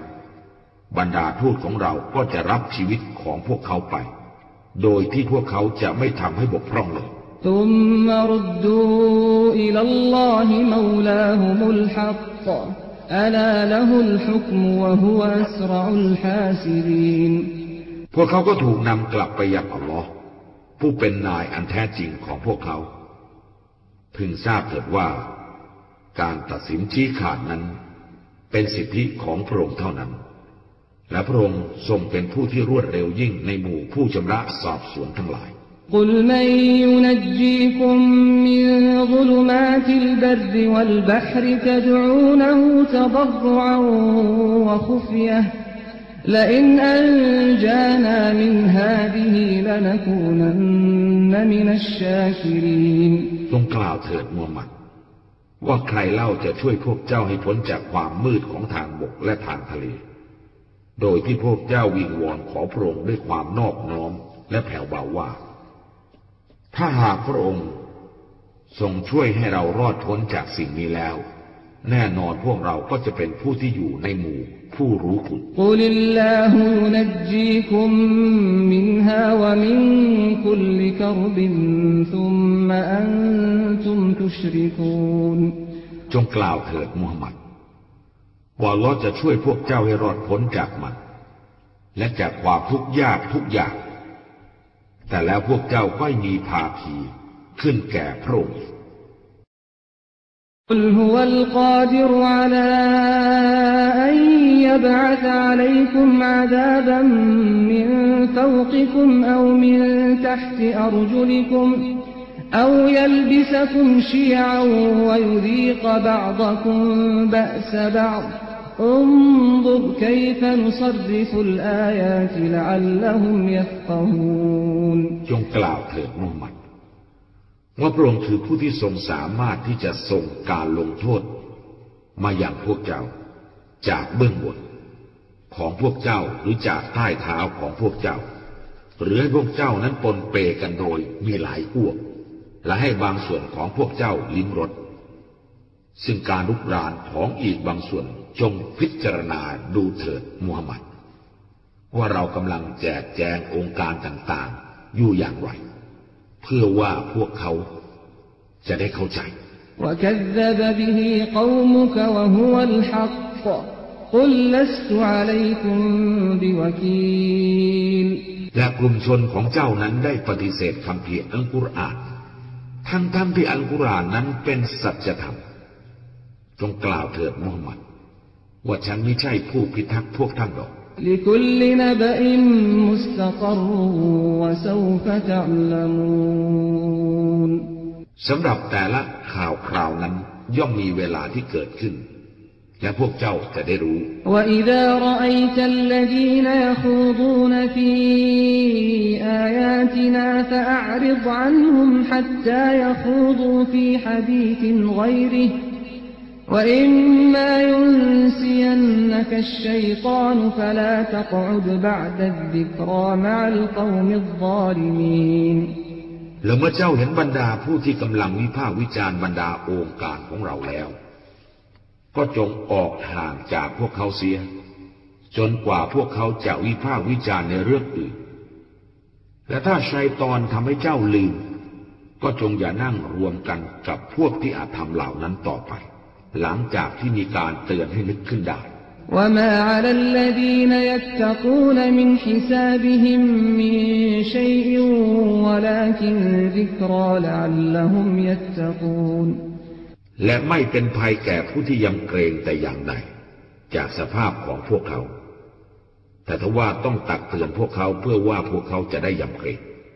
บรรดาทูตของเราก็จะรับชีวิตของพวกเขาไป โดยที่พวกเขาจะไม่ทำให้บกพร่องเลย ثم ردوا إلى الله مولاهم الحق ألا له الحكم وهو أسرع الحاسبين พวกเขาก็ถูกนำกลับไปยังอัลลอฮ์ผู้เป็นนายอันแท้จริงของพวกเขา พึงทราบเถิดว่า การตัดสินชี้ขาดนั้น เป็นสิทธิของพระองค์เท่านั้น และพระองค์ทรงเป็นผู้ที่รวดเร็วยิ่งในหมู่ผู้ชำระสอบสวนทั้งหลาย قل من ينجيكم من ظلمات البر والبحر تدعونه تضرعا وخفيه لئن أنجانا من هذه لنكونن من الشاكرين จงกล่าวเถิดมูฮัมหมัด ว่าใครเล่าจะช่วยพวกเจ้าให้พ้นจากความมืดของทางบกและทางทะเล โดยที่พวกเจ้าวิงวอนขอพระองค์ด้วยความนอบน้อมและแผ่วเบาว่า ถ้าหากพระองค์ทรงช่วยให้เรารอดพ้นจากสิ่งนี้แล้ว แน่นอนพวกเราก็จะเป็นผู้ที่อยู่ในหมู่ผู้รู้คุณกุลิลลาฮุยุนจีคุมมินฮาวะมินคุลิกรบินทุมมะอันทุมทุชริกูนจงกล่าวเถิดมูฮัมหมัด ว่าลอจะช่วยพวกเจ้าให้รอดพ้นจากมัน และจากความทุกข์ยากทุกอย่าง แต่แล้วพวกเจ้าก็มีภาคีขึ้นแก่พระองค์ قل هو القادر على أن يبعث عليكم عذابا من فوقكم أو من تحت أرجلكم أو يلبسكم شيعا ويذيق بعضكم بأس بعض انظر كيف نصرف الآيات لعلهم يفقهون จงกล่าวเถิดมูฮัมหมัด ว่าพระองค์คือผู้ที่ทรงสามารถที่จะทรงการลงโทษ มาอย่างพวกเจ้า จากเบื้องบน ของพวกเจ้าหรือจากใต้เท้าของพวกเจ้า หรือให้พวกเจ้านั้นปนเปกันโดยมีหลายอ้วก และให้บางส่วนของพวกเจ้าลิ้มรสซึ่งการลุกรานของอีกบางส่วน จงพิจารณาดูเถิดมูฮัมหมัด ว่าเรากำลังแจกแจงองค์การต่างๆ อยู่อย่างไร เพื่อว่าพวกเขาจะได้เข้าใจและกลุ่มชนของเจ้านั้นได้ปฏิเสธคำเพียอัลกุรอาน ทั้งๆที่อัลกุรอานนั้นเป็นสัจธรรม จงกล่าวเถิดมูฮัมหมัด ว่าฉันไม่ใช่ผู้พิทักษ์พวกท่านหรอก لكل نبأ مستقر وسوف تعلمون สำหรับแต่ละข่าวคราวนั้นย่อมมีเวลาที่เกิดขึ้น และพวกเจ้าจะได้รู้ وإذا رأيت الذين يخوضون في آياتنا فأعرض عنهم حتى يخوضوا في حديث غيره وإما ينسينك الشيطان فلا تقعد بعد الذكرى مع القوم الظالمين แล้วเมื่อเจ้าเห็นบรรดาผู้ที่กำลังวิพากษ์วิจารณ์บรรดาองค์การของเราแล้ว ก็จงออกห่างจากพวกเขาเสีย จนกว่าพวกเขาจะวิพากษ์วิจารณ์ในเรื่องอื่น และถ้าชัยตอนทำให้เจ้าลืม ก็จงอย่านั่งรวมกันกับพวกที่อาจทำเหล่านั้นต่อไป หลังจากที่มีการเตือนให้นึกขึ้นได้ وما على الذين يتقون من حسابهم من شيء ولكن ذكرى لعلهم يتقون และไม่เป็นภัยแก่ผู้ที่ยำเกรงแต่อย่างใด จากสภาพของพวกเขา แต่ทว่าต้องตักเตือนพวกเขาเพื่อว่าพวกเขาจะได้ยำเกรง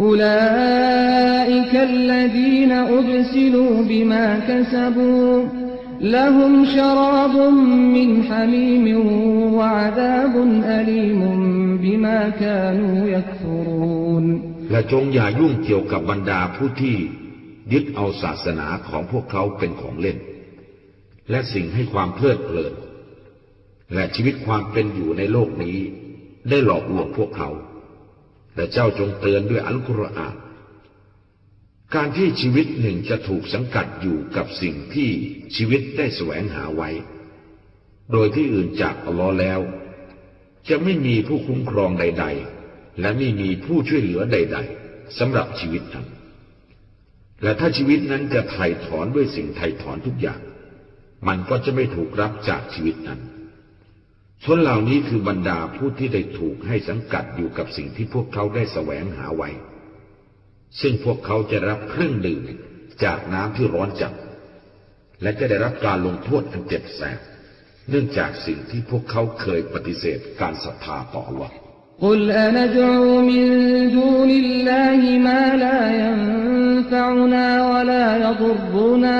أولئك الذين أبسلوا بما كسبوا لهم شراب من حميم وعذاب أليم بما كانوا يكفرون และจงอย่ายุ่งเกี่ยวกับบรรดาผู้ที่ยึดเอาศาสนาของพวกเขาเป็นของเล่น และสิ่งให้ความเพลิดเพลิน และชีวิตความเป็นอยู่ในโลกนี้ ได้หลอกลวงพวกเขา แต่เจ้าจงเตือนด้วยอัลกุรอาน การที่ชีวิตหนึ่งจะถูกสังกัดอยู่กับสิ่งที่ชีวิตได้แสวงหาไว้ โดยที่อื่นจากอัลลอฮ์แล้ว จะไม่มีผู้คุ้มครองใด ๆ และไม่มีผู้ช่วยเหลือใด ๆสำหรับชีวิตนั้น และถ้าชีวิตนั้นจะไถ่ถอนด้วยสิ่งไถ่ถอนทุกอย่าง มันก็จะไม่ถูกรับจากชีวิตนั้น ชนเหล่านี้คือบรรดาผู้ที่ได้ถูกให้สังกัดอยู่กับสิ่งที่พวกเขาได้แสวงหาไว้ ซึ่งพวกเขาจะรับเครื่องดื่มจากน้ำที่ร้อนจัด และจะได้รับการลงโทษอันเจ็บแสบ เนื่องจากสิ่งที่พวกเขาเคยปฏิเสธการศรัทธาต่อหลักกุลอนัดูมินดูนิลลาฮิมาลายันฟะอูนาวะลายัดุรุนา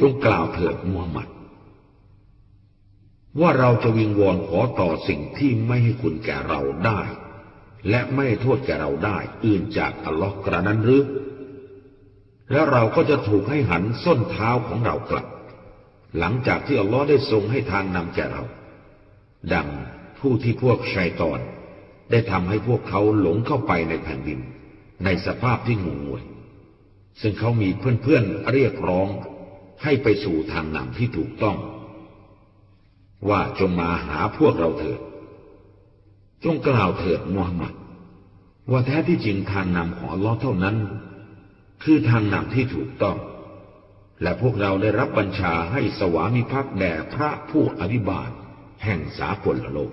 จงกล่าวเถิดมูฮัมหมัด ว่าเราจะวิงวอนขอต่อสิ่งที่ไม่ให้คุณแก่เราได้ และไม่โทษแก่เราได้ อื่นจากอัลลอฮ์กระนั้นหรือและเราก็จะถูกให้หันส้นเท้าของเรากลับ หลังจากที่อัลลอฮ์ได้ทรงให้ทางนำแก่เรา ดังผู้ที่พวกชายตอน ได้ทำให้พวกเขาหลงเข้าไปในแผ่นดิน ในสภาพที่งงงวย ซึ่งเขามีเพื่อนๆเรียกร้องให้ไปสู่ทางนำที่ถูกต้อง ว่าจงมาหาพวกเราเถิด จงกล่าวเถิดมูฮัมหมัด ว่าแท้ที่จริงทางนำของลอเท่านั้น คือทางนำที่ถูกต้อง และพวกเราได้รับบัญชาให้สวามิภักดิ์แด่พระผู้อภิบาลแห่งสากลโลก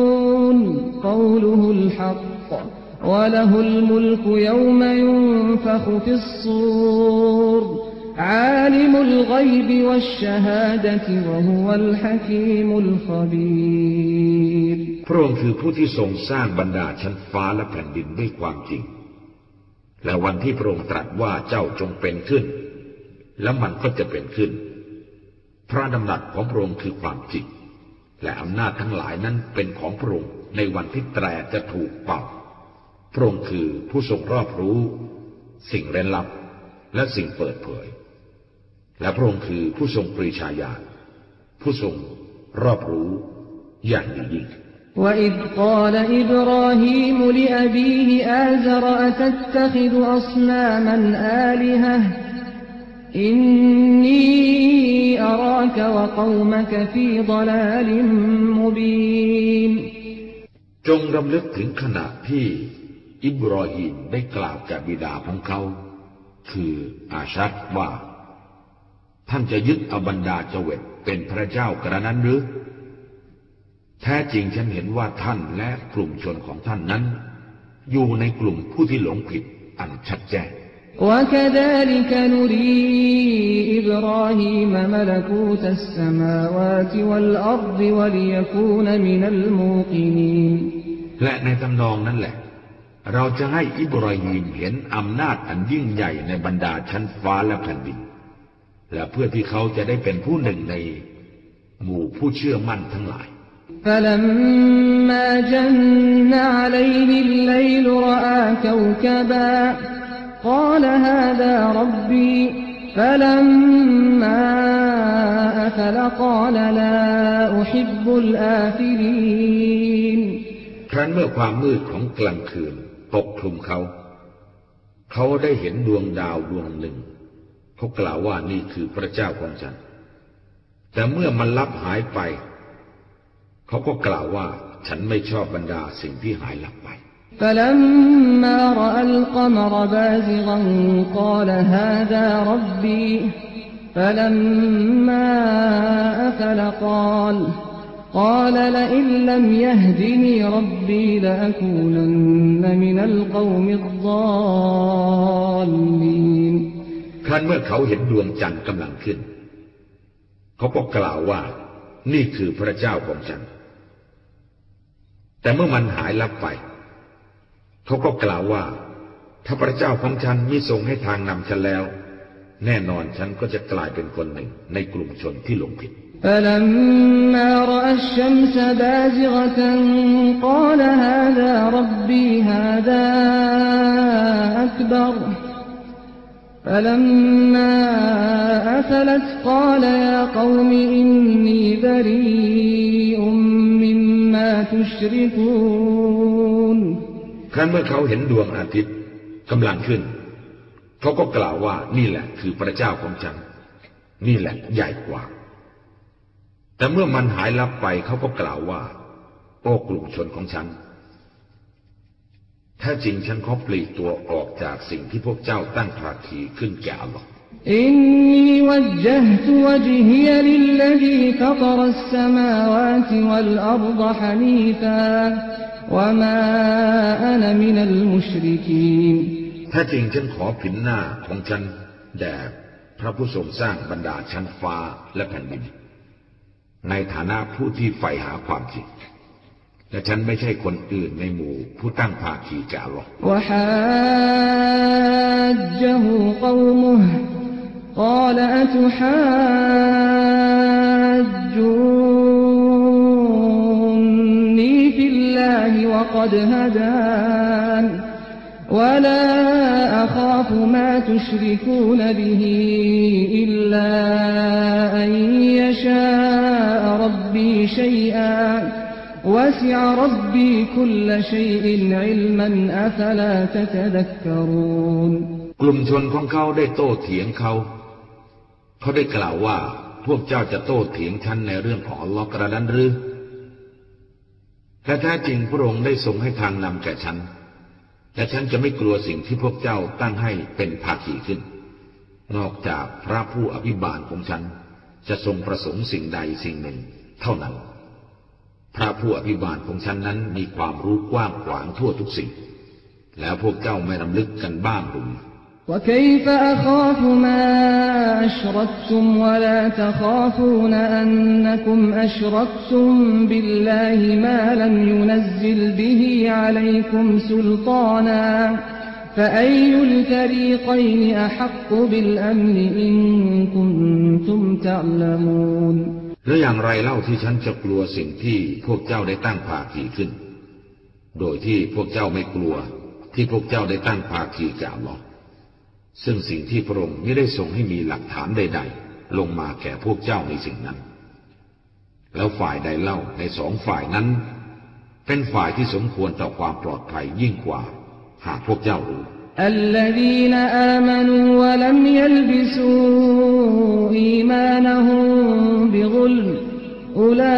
قوله الحق وله الملك يوم ينفخ في الصور عالم الغيب والشهادة وهو الحكيم الخبير พระองค์คือผู้ที่ทรงสร้างบรรดาชั้นฟ้าและแผ่นดินด้วยความจริง และวันที่พระองค์ตรัสว่าเจ้าจงเป็นขึ้น แล้วมันก็จะเป็นขึ้น พระดำรัสของพระองค์คือความจริง และอำนาจทั้งหลายนั้นเป็นของพระองค์ ในวันที่แตรจะถูกเป่า พระองค์คือผู้ทรงรอบรู้ สิ่งเร้นลับและสิ่งเปิดเผย และพระองค์คือผู้ทรงปรีชาญาณผู้ทรงรอบรู้อย่างยิ่ง وإذ قال إبراهيم لأبيه آزر أتتخذ أصناما آلهة إني أراك وقومك في ضلال مبين จงรำลึกถึงขณะที่อิบรอฮิมได้กล่าวแก่บิดาของเขา คืออาชัดว่า ท่านจะยึดอบันดาเจวิตเป็นพระเจ้ากระนั้นหรือ แท้จริงฉันเห็นว่าท่านและกลุ่มชนของท่านนั้น อยู่ในกลุ่มผู้ที่หลงผิดอันชัดแจ้ง وكذلك نري إبراهيم ملكوت السماوات والأرض وليكون من الموقنين และในตำนองนั้นแหละ เราจะให้อิบราฮิมเห็นอำนาจอันยิ่งใหญ่ในบรรดาชั้นฟ้าและแผ่นดิน และเพื่อที่เขาจะได้เป็นผู้หนึ่งในหมู่ผู้เชื่อมั่นทั้งหลาย فلما جن عليه الليل رأى كوكبا قال هذا ربي فلما أفل قال لا أحب الآفلين ครั้นเมื่อความมืดของกลางคืนปกคลุมเขา เขาได้เห็นดวงดาวดวงหนึ่ง เขากล่าวว่านี่คือพระเจ้าของฉัน แต่เมื่อมันลับหายไป เขาก็กล่าวว่าฉันไม่ชอบบรรดาสิ่งที่หายลับไป فلما رأى القمر بازغا قال هذا ربي فلما أفل قال قال لئن لم يهدني ربي لأكونن من القوم الضالين ครั้นเมื่อเขาเห็นดวงจันทร์กำลังขึ้น เขาก็กล่าวว่า นี่คือพระเจ้าของฉัน แต่เมื่อมันหายลับไป เขาก็กล่าวว่า ถ้าพระเจ้าของฉันมิทรงให้ทางนำฉันแล้ว แน่นอนฉันก็จะกลายเป็นคนหนึ่งในกลุ่มชนที่หลงผิด فلما رأى الشمس بازغة قال هذا ربي هذا أكبر فلما أفلت قال يا قوم إني بريء مما تشركون ครั้นเมื่อเขาเห็นดวงอาทิตย์กำลังขึ้น เขาก็กล่าวว่านี่แหละคือพระเจ้าของฉัน นี่แหละใหญ่กว่า แต่เมื่อมันหายลับไปเขาก็กล่าวว่า โอ้กลุ่มชนของฉันแท้จริงฉันขอปลีกตัวออกจากสิ่งที่พวกเจ้าตั้งภาคีขึ้นแก่อัลลอฮ์ إني وجهت وجهي للذي فطر السماوات والأرض حنيفا وما أنا من المشركين แท้จริงฉันขอผินหน้าของฉันแด่พระผู้ทรงสร้างบรรดาชั้นฟ้าและแผ่นดิน ในฐานะผู้ที่ใฝ่หาความจริง และฉันไม่ใช่คนอื่นในหมู่ผู้ตั้งภาคีแก่อัลลอฮ์ وحاجه قومه وقد هدان ولا أخاف ما تشركون به إلا أن يشاء ربي شيئا وسع ربي كل شيء علما أفلا تتذكرون กลุ่มชนของเขาได้โต้เถียงเขา เขาได้กล่าวว่า พวกเจ้าจะโต้เถียงฉันในเรื่องของอัลลอฮ์กระนั้นหรือ แต่แท้จริงพระองค์ได้ทรงให้ทางนำแก่ฉัน และฉันจะไม่กลัวสิ่งที่พวกเจ้าตั้งให้เป็นภาคีขึ้น นอกจากพระผู้อภิบาลของฉัน จะทรงประสงค์สิ่งใดสิ่งหนึ่งเท่านั้น พระผู้อภิบาลของฉันนั้นมีความรู้กว้างขวางทั่วทุกสิ่ง แล้วพวกเจ้าไม่รำลึกกันบ้างหรือ وكيف أخاف ما أشركتم ولا تخافون أنكم أشركتم بالله ما لم ينزل به عليكم سلطانا فأي الفريقين أحق بالأمن إن كنتم تعلمون หรืออย่างไรเล่าที่ฉันจะกลัวสิ่งที่พวกเจ้าได้ตั้งภาคีขึ้น โดยที่พวกเจ้าไม่กลัวที่พวกเจ้าได้ตั้งภาคีแก่อัลลอฮ์ ซึ่งสิ่งที่พระองค์ไม่ได้ทรงให้มีหลักฐานใด ๆ ลงมาแก่พวกเจ้าในสิ่งนั้น แล้วฝ่ายใดเล่าในสองฝ่ายนั้น เป็นฝ่ายที่สมควรต่อความปลอดภัยยิ่งกว่า หากพวกเจ้ารู้ الذين آمنوا ولم يلبسوا إيمانهم بظلم أولئك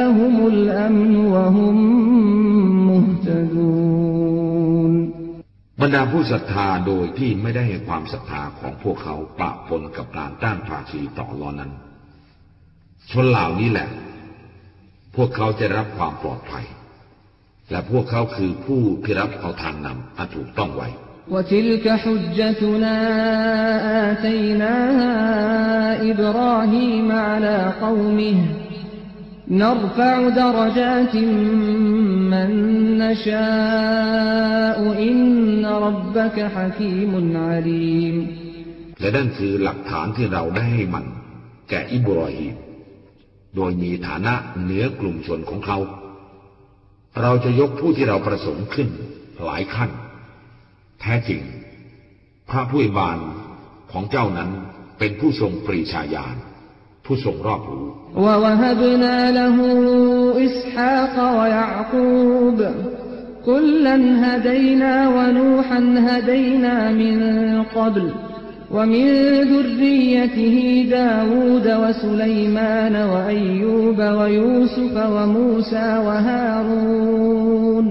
لهم الأمن وهم مهتدون บ รรดาผู้ศรัทธาโดยที่ไม่ได้ให้ความศรัทธาของพวกเขาปะปนกับการต้านภาคีต่อรอนั้น ชนเหล่านี้แหละ พวกเขาจะรับความปลอดภัย และพวกเขาคือผู้ที่รับเอาทางนำอันถูกต้องไว้ وتلك حجتنا آتيناها إبراهيم على قومه نرفع درجات من نشاء إن ربك حكيم عليم และนั่นคือหลักฐานที่เราได้ให้มัน แก่อิบรอฮีมโดยมีฐานะเหนือกลุ่มชนของเขา เราจะยกผู้ที่เราประสงค์ขึ้นหลายขั้น แท้จริง พระผู้บานของเจ้านั้นเป็นผู้ทรงปรีชาญาณ ผู้ทรงรอบรู้ ووهبنا له إسحاق ويعقوب كلا هدينا ونوحا هدينا من قبل ومن ذريته داود وسليمان وأيوب ويوسف وموسى وهارون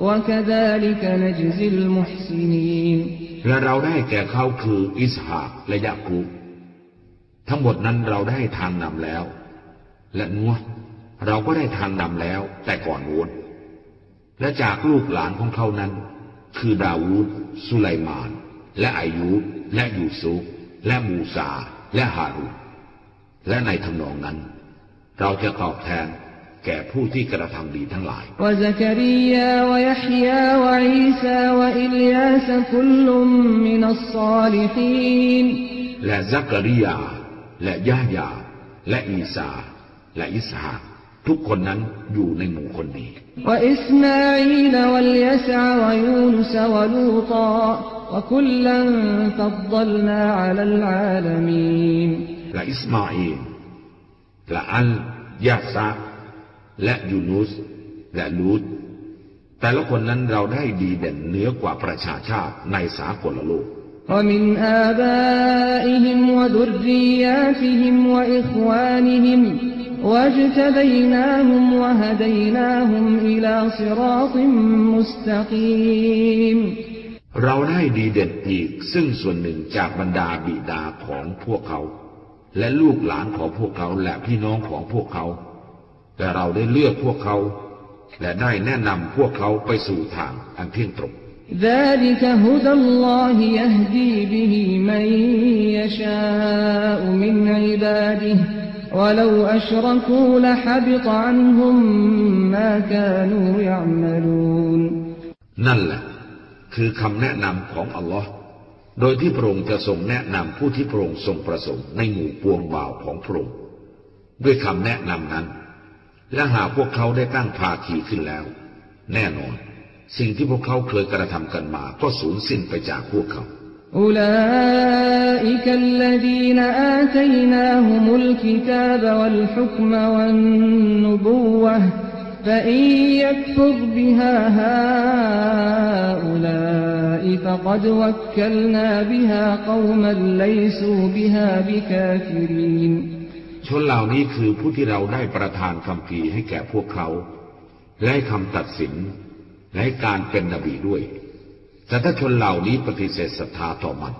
وكذلك نجزي المحسنين และเราได้แก่เขาคืออิสหากและยาคูบ ทั้งหมดนั้นเราได้ทานนำแล้ว และนัวเราก็ได้ทานนำแล้ว แต่ก่อนโน้นและจากลูกหลานของเขานั้น คือดาวูดสุไลมาน และอายุและยูซุฟและมูซา และฮารุและในทำนองนั้น เราจะตอบแทนแก่ผู้ที่กระทำดีทั้งหลาย และซักริยา และย่ายา และอีสา และอิสาทุกคนนั้นอยู่ในหมู่คนนี้และอิสมาอีลและอัลยาซาและยูนุส และลูดแต่ละคนนั้นเราได้ดีเด่นเหนือกว่าประชาชาติในสากลโลก ومن آبائهم وذرياتهم وإخوانهم واجتبيناهم وهديناهم إلى صراط مستقيم เราได้ดีเด่นอีกซึ่งส่วนหนึ่งจากบรรดาบิดาของพวกเขา และลูกหลานของพวกเขาและพี่น้องของพวกเขา แต่เราได้เลือกพวกเขา และได้แนะนำพวกเขาไปสู่ทางอันเที่ยงตรง ذلك هدى الله يهدي به من يشاء من عباده ولو أشركوا لحبط عنهم ما كانوا يعملون นั่นแหละ คือคำแนะนำของอัลลอฮ์โดยที่พระองค์จะทรงแนะนำผู้ที่พระองค์ทรงประสงค์ในหมู่ปวงบ่าวของพระองค์ด้วยคำแนะนำนั้น และหากพวกเขาได้ตั้งภาคีขึ้นแล้ว แน่นอน สิ่งที่พวกเขาเคยกระทำกันมา ก็สูญสิ้นไปจากพวกเขา أولئك الذين آتيناهم الكتاب والحكم والنبوة فإن يكفر بها هؤلاء فقد وكلنا بها قوما ليسوا بها بكافرين ชนเหล่านี้คือผู้ที่เราได้ประทานคำพีร์ให้แก่พวกเขา และให้คำตัดสิน และให้การเป็นนบีด้วย แต่ถ้าชนเหล่านี้ปฏิเสธศรัทธาต่อมัน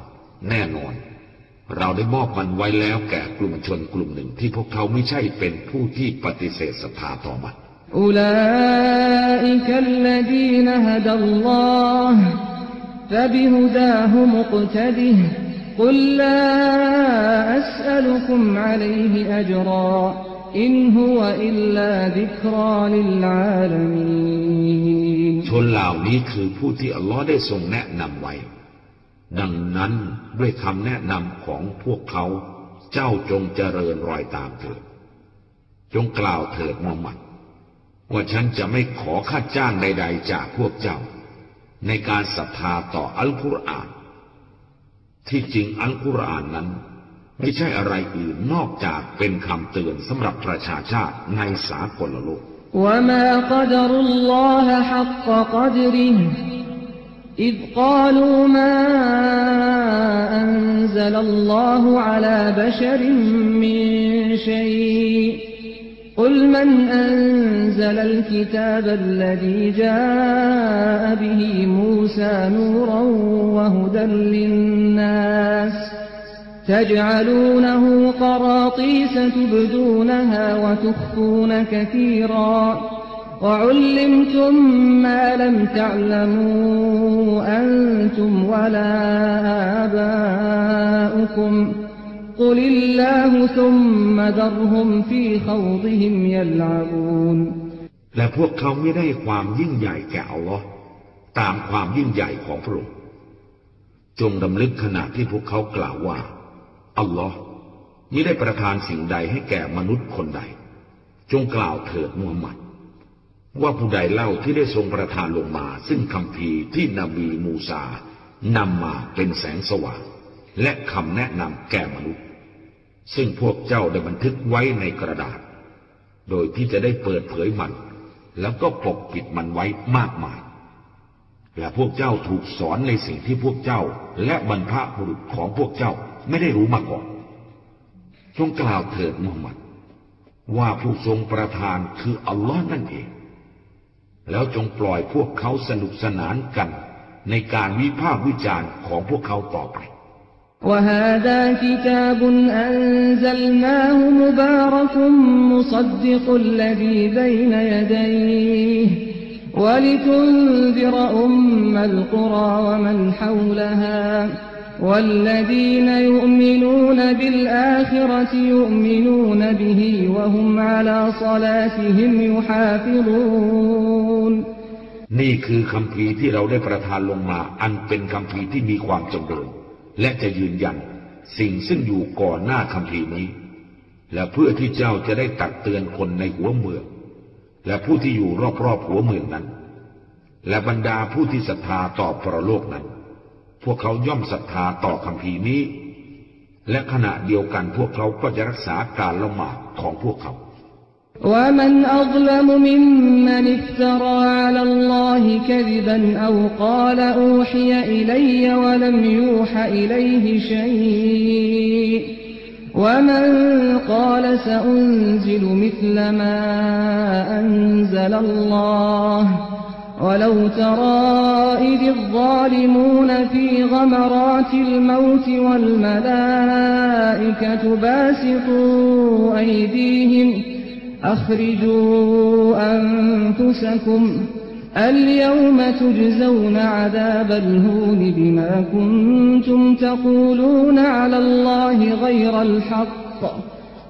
แน่นอน เราได้มอบมันไว้แล้วแก่กลุ่มชนกลุ่มหนึ่งที่พวกเขาไม่ใช่เป็นผู้ที่ปฏิเสธศรัทธาต่อมัน أولئك الذين هدى الله فبهداه مقتده قل لا أسألكم عليه أجرا ชนเหล่านี้คือผู้ที่อัลลอฮ์ได้ทรงแนะนำไว้ ดังนั้นด้วยคำแนะนำของพวกเขา เจ้าจงเจริญรอยตามเถิด จงกล่าวเถิดมุฮัมมัด ว่าฉันจะไม่ขอค่าจ้างใด ๆ จากพวกเจ้า ในการศรัทธาต่ออัลกุรอาน ที่จริงอัลกุรอานนั้น ไม่ใช่อะไรอื่นนอกจากเป็นคำเตือนสำหรับประชาชาติในสากลโลก وما قدر الله حق قدره إذ قالوا ما أنزل الله على بشر من شيء قل من أنزل الكتاب الذي جاء به موسى نورا وهدى للناس تجعلونه قراطيس تبدونها وتخفون كثيرا وعلمتم ما لم تعلموا أنتم ولا آباؤكم قل الله ثم ذرهم في خوضهم يلعبون และพวกเขาไม่ได้ความยิ่งใหญ่แก่อัลลอฮ์ตามความยิ่งใหญ่ของพระองค์จงดำลึกขณะที่พวกเขากล่าวว่า อัลลอฮ์มิได้ประทานสิ่งใดให้แก่มนุษย์คนใด จงกล่าวเถิดมูฮัมหมัด ว่าผู้ใดเล่าที่ได้ทรงประทานลงมา ซึ่งคำพีที่นบีมูซานำมาเป็นแสงสว่าง และคำแนะนำแก่มนุษย์ ซึ่งพวกเจ้าได้บันทึกไว้ในกระดาษ โดยที่จะได้เปิดเผยมัน แล้วก็ปกปิดมันไว้มากมาย และพวกเจ้าถูกสอนในสิ่งที่พวกเจ้าและบรรพบุรุษของพวกเจ้า ไม่ได้รู้มาก่อนจงกล่าวเถิดมูฮัมหมัด ว่าผู้ทรงประทานคืออัลลอฮ์นั่นเอง แล้วจงปล่อยพวกเขาสนุกสนานกัน ในการวิพากษ์วิจารณ์ของพวกเขาต่อไป وهذا كتاب أنزلناه مبارك مصدق الذي بين يديه ولتنذر أم القرى ومن حولها والذين يؤمنون بالآخرة يؤمنون به وهم على صلاتهم يحافظون นี่คือคำพีร์ที่เราได้ประทานลงมา อันเป็นคำพีร์ที่มีความจำเริญและจะยืนยันสิ่งซึ่งอยู่ก่อนหน้าคำพีร์นี้ และเพื่อที่เจ้าจะได้ตักเตือนคนในหัวเมือง และผู้ที่อยู่รอบๆหัวเมืองนั้น และบรรดาผู้ที่ศรัทธาต่อพระโลกนั้น พวกเขาย่อมศรัทธาต่อคำพีร์นี้ และขณะเดียวกันพวกเขาก็จะรักษาการละหมาดของพวกเขา ومن أظلم ممن افترى على الله كذبا أو قال أوحي إلي ولم يوح إليه شيء ومن قال سأنزل مثل ما أنزل الله ولو ترى إذ الظالمون في غمرات الموت والملائكة باسطوا أيديهم أخرجوا أنفسكم اليوم تجزون عذاب الهون بما كنتم تقولون على الله غير الحق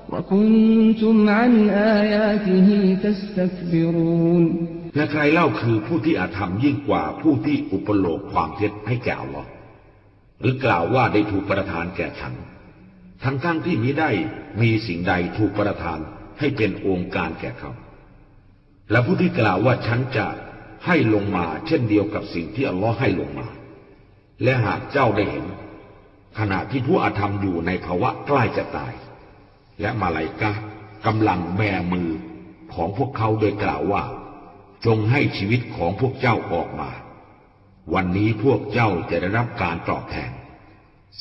وكنتم عن آياته تستكبرون. และใครเล่าคือผู้ที่อาธรรมยิ่งกว่าผู้ที่อุปโลกความเท็จให้แก่อัลลอฮ์หรือกล่าวว่าได้ถูกประทานแก่ฉัน ทั้งทั้งที่มิได้มีสิ่งใดถูกประทานให้เป็นองค์การแก่เขา และผู้ที่กล่าวว่าฉันจะให้ลงมาเช่นเดียวกับสิ่งที่อัลลอฮ์ให้ลงมา และหากเจ้าได้เห็น ขณะที่ผู้อาธรรมอยู่ในภาวะใกล้จะตาย และมาลายกะกำลังแบมือของพวกเขาโดยกล่าวว่า จงให้ชีวิตของพวกเจ้าออกมา วันนี้พวกเจ้าจะได้รับการตอบแทน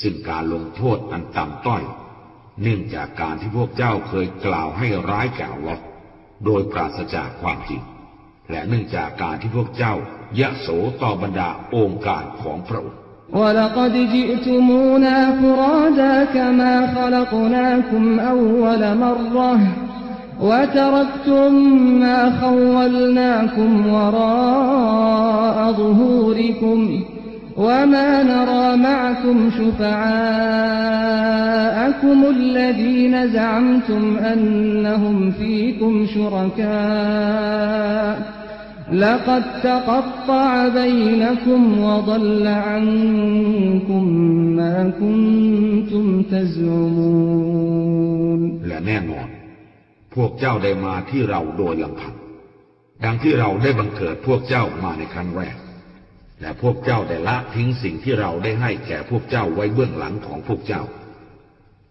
ซึ่งการลงโทษอันต่ำต้อย เนื่องจากการที่พวกเจ้าเคยกล่าวให้ร้ายแก่อัลลอฮ์โดยปราศจากความจริง และเนื่องจากการที่พวกเจ้ายะโสต่อบรรดาองค์การของพระองค์ ولقد جئتمونا فرادا كما خلقناكم أول مرة وتركتم ما خولناكم وراء ظهوركم وما نرى معكم شفعاءكم الذين زعمتم أنهم فيكم شركاء لقد تقطع بينكم وضل عنكم ما كنتم تزعمون. พวกเจ้าได้มาที่เราโดยลำพังดังที่เราได้บังเกิดพวกเจ้ามาในครั้งแรก และพวกเจ้าได้ละทิ้งสิ่งที่เราได้ให้แก่พวกเจ้าไว้เบื้องหลังของพวกเจ้า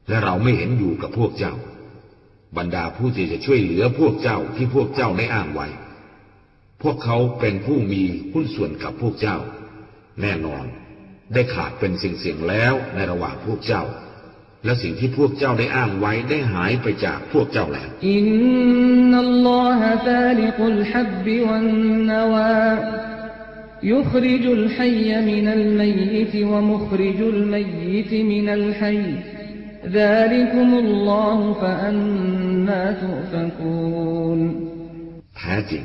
และเราไม่เห็นอยู่กับพวกเจ้า บรรดาผู้ที่จะช่วยเหลือพวกเจ้าที่พวกเจ้าได้อ้างไว้ พวกเขาเป็นผู้มีหุ้นส่วนกับพวกเจ้า แน่นอนได้ขาดเป็นสิ่งเสียงแล้วในระหว่างพวกเจ้า และสิ่งที่พวกเจ้าได้อ้างไว้ได้หายไปจากพวกเจ้าแล้ว إن الله فالق الحب والنوى يخرج الحي من الميت ومخرج الميت من الحي ذلكم الله فأنا تؤفكون แท้จริง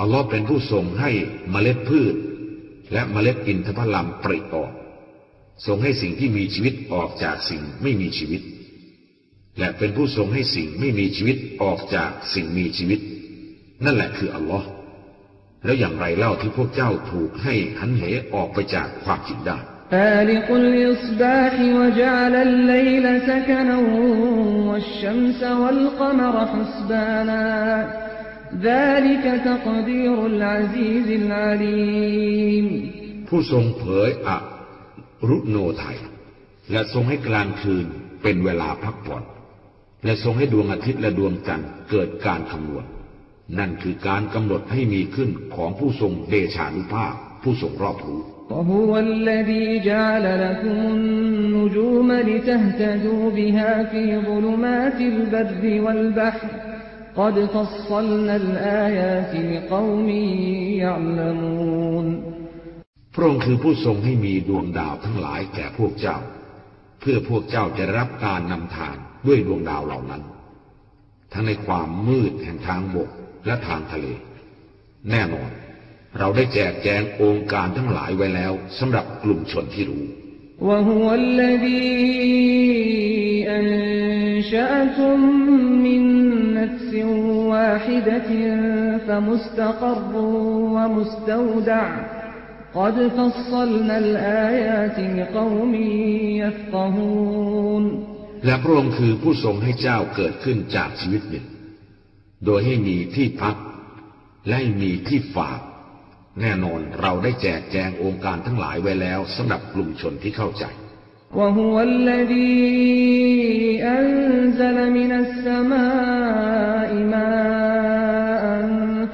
อัลลอฮ์เป็นผู้ทรงให้เมล็ดพืช และเมล็ดอินทผลัมปริออก ทรงให้สิ่งที่มีชีวิตออกจากสิ่งไม่มีชีวิต และเป็นผู้ทรงให้สิ่งไม่มีชีวิตออกจากสิ่งมีชีวิต นั่นแหละคืออัลลอฮ์แล้วอย่างไรเล่าที่พวกเจ้าถูกให้หันเหออกไปจากความจริงได้ فالق الإصباح وجعل الليل سكنا والشمس والقمر حسبانا ذلك تقدير العزيز العليم ผู้ทรงเผยอะ รุโนไทย และทรงให้กลางคืนเป็นเวลาพักผ่อน และทรงให้ดวงอาทิตย์และดวงจันทร์เกิดการคำนวณ นั่นคือการกำหนดให้มีขึ้นของผู้ทรงเดชานุภาพ ผู้ทรงรอบรู้ وهو الذي جعل لكم النجوم لتهتدوا بها في ظلمات البر والبحر قد فصلنا الآيات لقوم يعلمون พระองค์คือผู้ทรงให้มีดวงดาวทั้งหลายแก่พวกเจ้า เพื่อพวกเจ้าจะรับการนำทางด้วยดวงดาวเหล่านั้น ทั้งในความมืดแห่งทางบกและทางทะเล แน่นอน เราได้แจกแจงองค์การทั้งหลายไว้แล้วสำหรับกลุ่มชนที่รู้ وهو الذي أنشأكم من نفس واحدة فمستقر ومستودع قد فصلنا الآيات لقوم يفقهون และพระองค์คือผู้ทรงให้เจ้าเกิดขึ้นจากชีวิตหนึ่ง โดยให้มีที่พัก และให้มีที่ฝาก แน่นอนเราได้แจกแจงองค์การทั้งหลายไว้แล้วสำหรับกลุ่มชนที่เข้าใจ وهو الذي أنزل من السماء ماء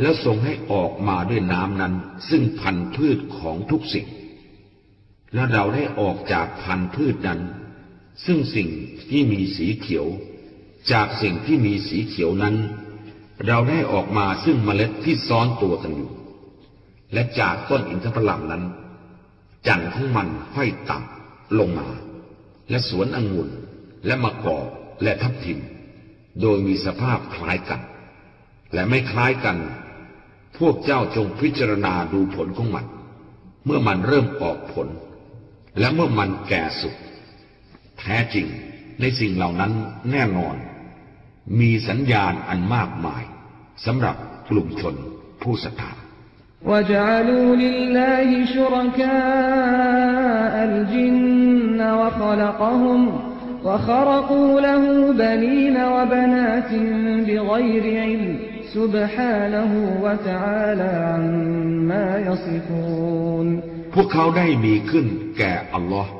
แล้วทรงให้ออกมาด้วยน้ำนั้น ซึ่งพันธุ์พืชของทุกสิ่ง และเราได้ออกจากพันธุ์พืชนั้น ซึ่งสิ่งที่มีสีเขียว จากสิ่งที่มีสีเขียวนั้น เราได้ออกมาซึ่งเมล็ดที่ซ้อนตัวกันอยู่ และจากต้นอินทผลัมนั้น จันทร์ของมันห้อยต่ำลงมา และสวนองุ่นและมะกอกและทับทิม โดยมีสภาพคล้ายกันและไม่คล้ายกัน พวกเจ้าจงพิจารณาดูผลของมัน เมื่อมันเริ่มออกผล และเมื่อมันแก่สุด แท้จริงในสิ่งเหล่านั้นแน่นอน มีสัญญาณอันมากมายสำหรับกลุ่มชนผู้ศรัทธา وجعلوا لله شركاء الجن وخلقهم وخرقوا له بنين وبنات بغير علم سبحانه وتعالى عما يصفون พวกเขาได้มีขึ้นแก่อัลลอฮ์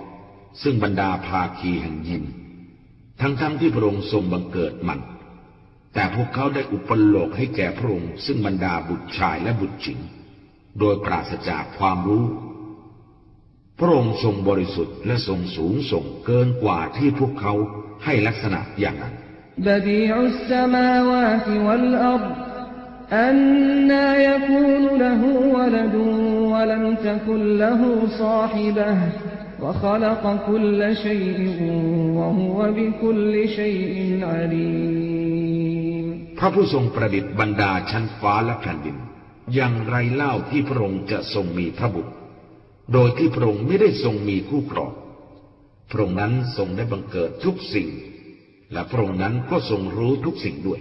ซึ่งบรรดาภาคีแห่งยิน ทั้งๆทที่พระองค์ทรงบังเกิดมัน แต่พวกเขาได้อุปโลกให้แก่พระองค์ซึ่งบรรดาบุตรชายและบุตรหญิง โดยปราศจากความรู้ พระองค์ทรงบริสุทธิ์และทรงสูงส่งเกินกว่าที่พวกเขาให้ลักษณะอย่างนั้น بديع السماوات والأرض أنا يكون له ولد ولم تكن له صاحبة وخلق كل شيء وهو بكل شيء عليم พระผู้ทรงประดิษฐ์บรรดาชั้นฟ้าและแผ่นดิน อย่างไรเล่าที่พระองค์จะทรงมีพระบุตร โดยที่พระองค์ไม่ได้ทรงมีคู่ครอง พระองค์นั้นทรงได้บังเกิดทุกสิ่ง และพระองค์นั้นก็ทรงรู้ทุกสิ่งด้วย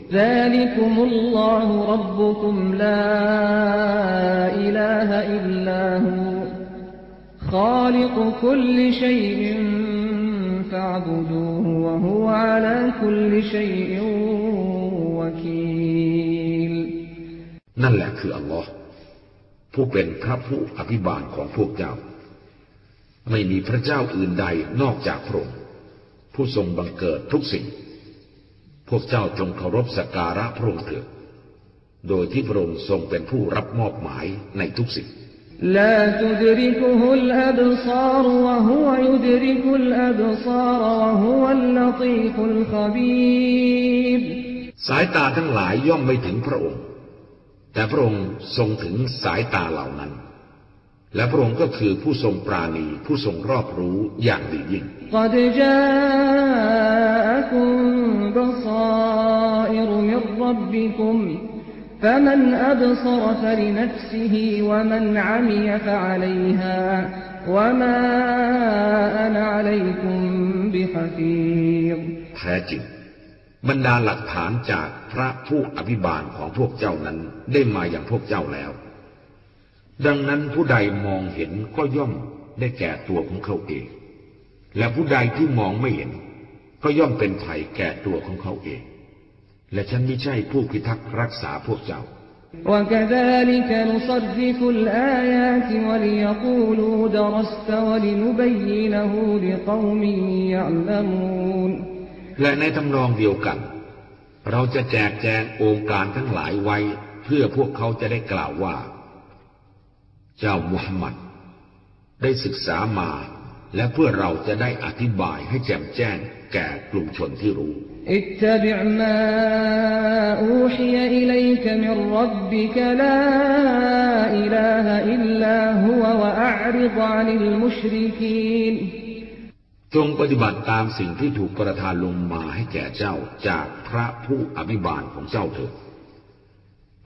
นั่นแหละคืออัลลอฮ์ผู้เป็นพระผู้อภิบาลของพวกเจ้า ไม่มีพระเจ้าอื่นใดนอกจากพระองค์ ผู้ทรงบังเกิดทุกสิ่ง พวกเจ้าจงเคารพสักการะพระองค์เถิดโดยที่พระองค์ทรงเป็นผู้รับมอบหมายในทุกสิ่ง لا تدركه الأبصار وهو يدرك الأبصار وهو اللطيف الخبير สายตาทั้งหลายย่อมไม่ถึงพระองค์ แต่พระองค์ทรงถึงสายตาเหล่านั้น และพระองค์ก็คือผู้ทรงปราณีผู้ทรงรอบรู้อย่างดียิ่งแท้จริงบรรดาหลักฐานจากพระผู้อภิบาลของพวกเจ้านั้นได้มาอย่างพวกเจ้าแล้ว ดังนั้นผู้ใดมองเห็นก็ย่อมได้แก่ตัวของเขาเอง และผู้ใดที่มองไม่เห็น ก็ย่อมเป็นภัยแก่ตัวของเขาเอง และฉันไม่ใช่ผู้พิทักษ์รักษาพวกเจ้า وكذلك نصرف الآيات وليقولوا درست ولنبينه لقوم يعلمون และในทำนองเดียวกัน เราจะแจกแจงองค์การทั้งหลายไว้ เพื่อพวกเขาจะได้กล่าวว่า เจ้ามุฮัมมัดได้ศึกษามา และเพื่อเราจะได้อธิบายให้แจ่มแจ้งแก่กลุ่มชนที่รู้อิตบิมาอูฮียอิลัยกมิรับบิกลาอิลาฮอิลลาฮุวะอัริดอานิลมุชริกีนจงปฏิบัติตามสิ่งที่ถูกประทานลงมาให้แก่เจ้าจากพระผู้อภิบาลของเจ้าเถิด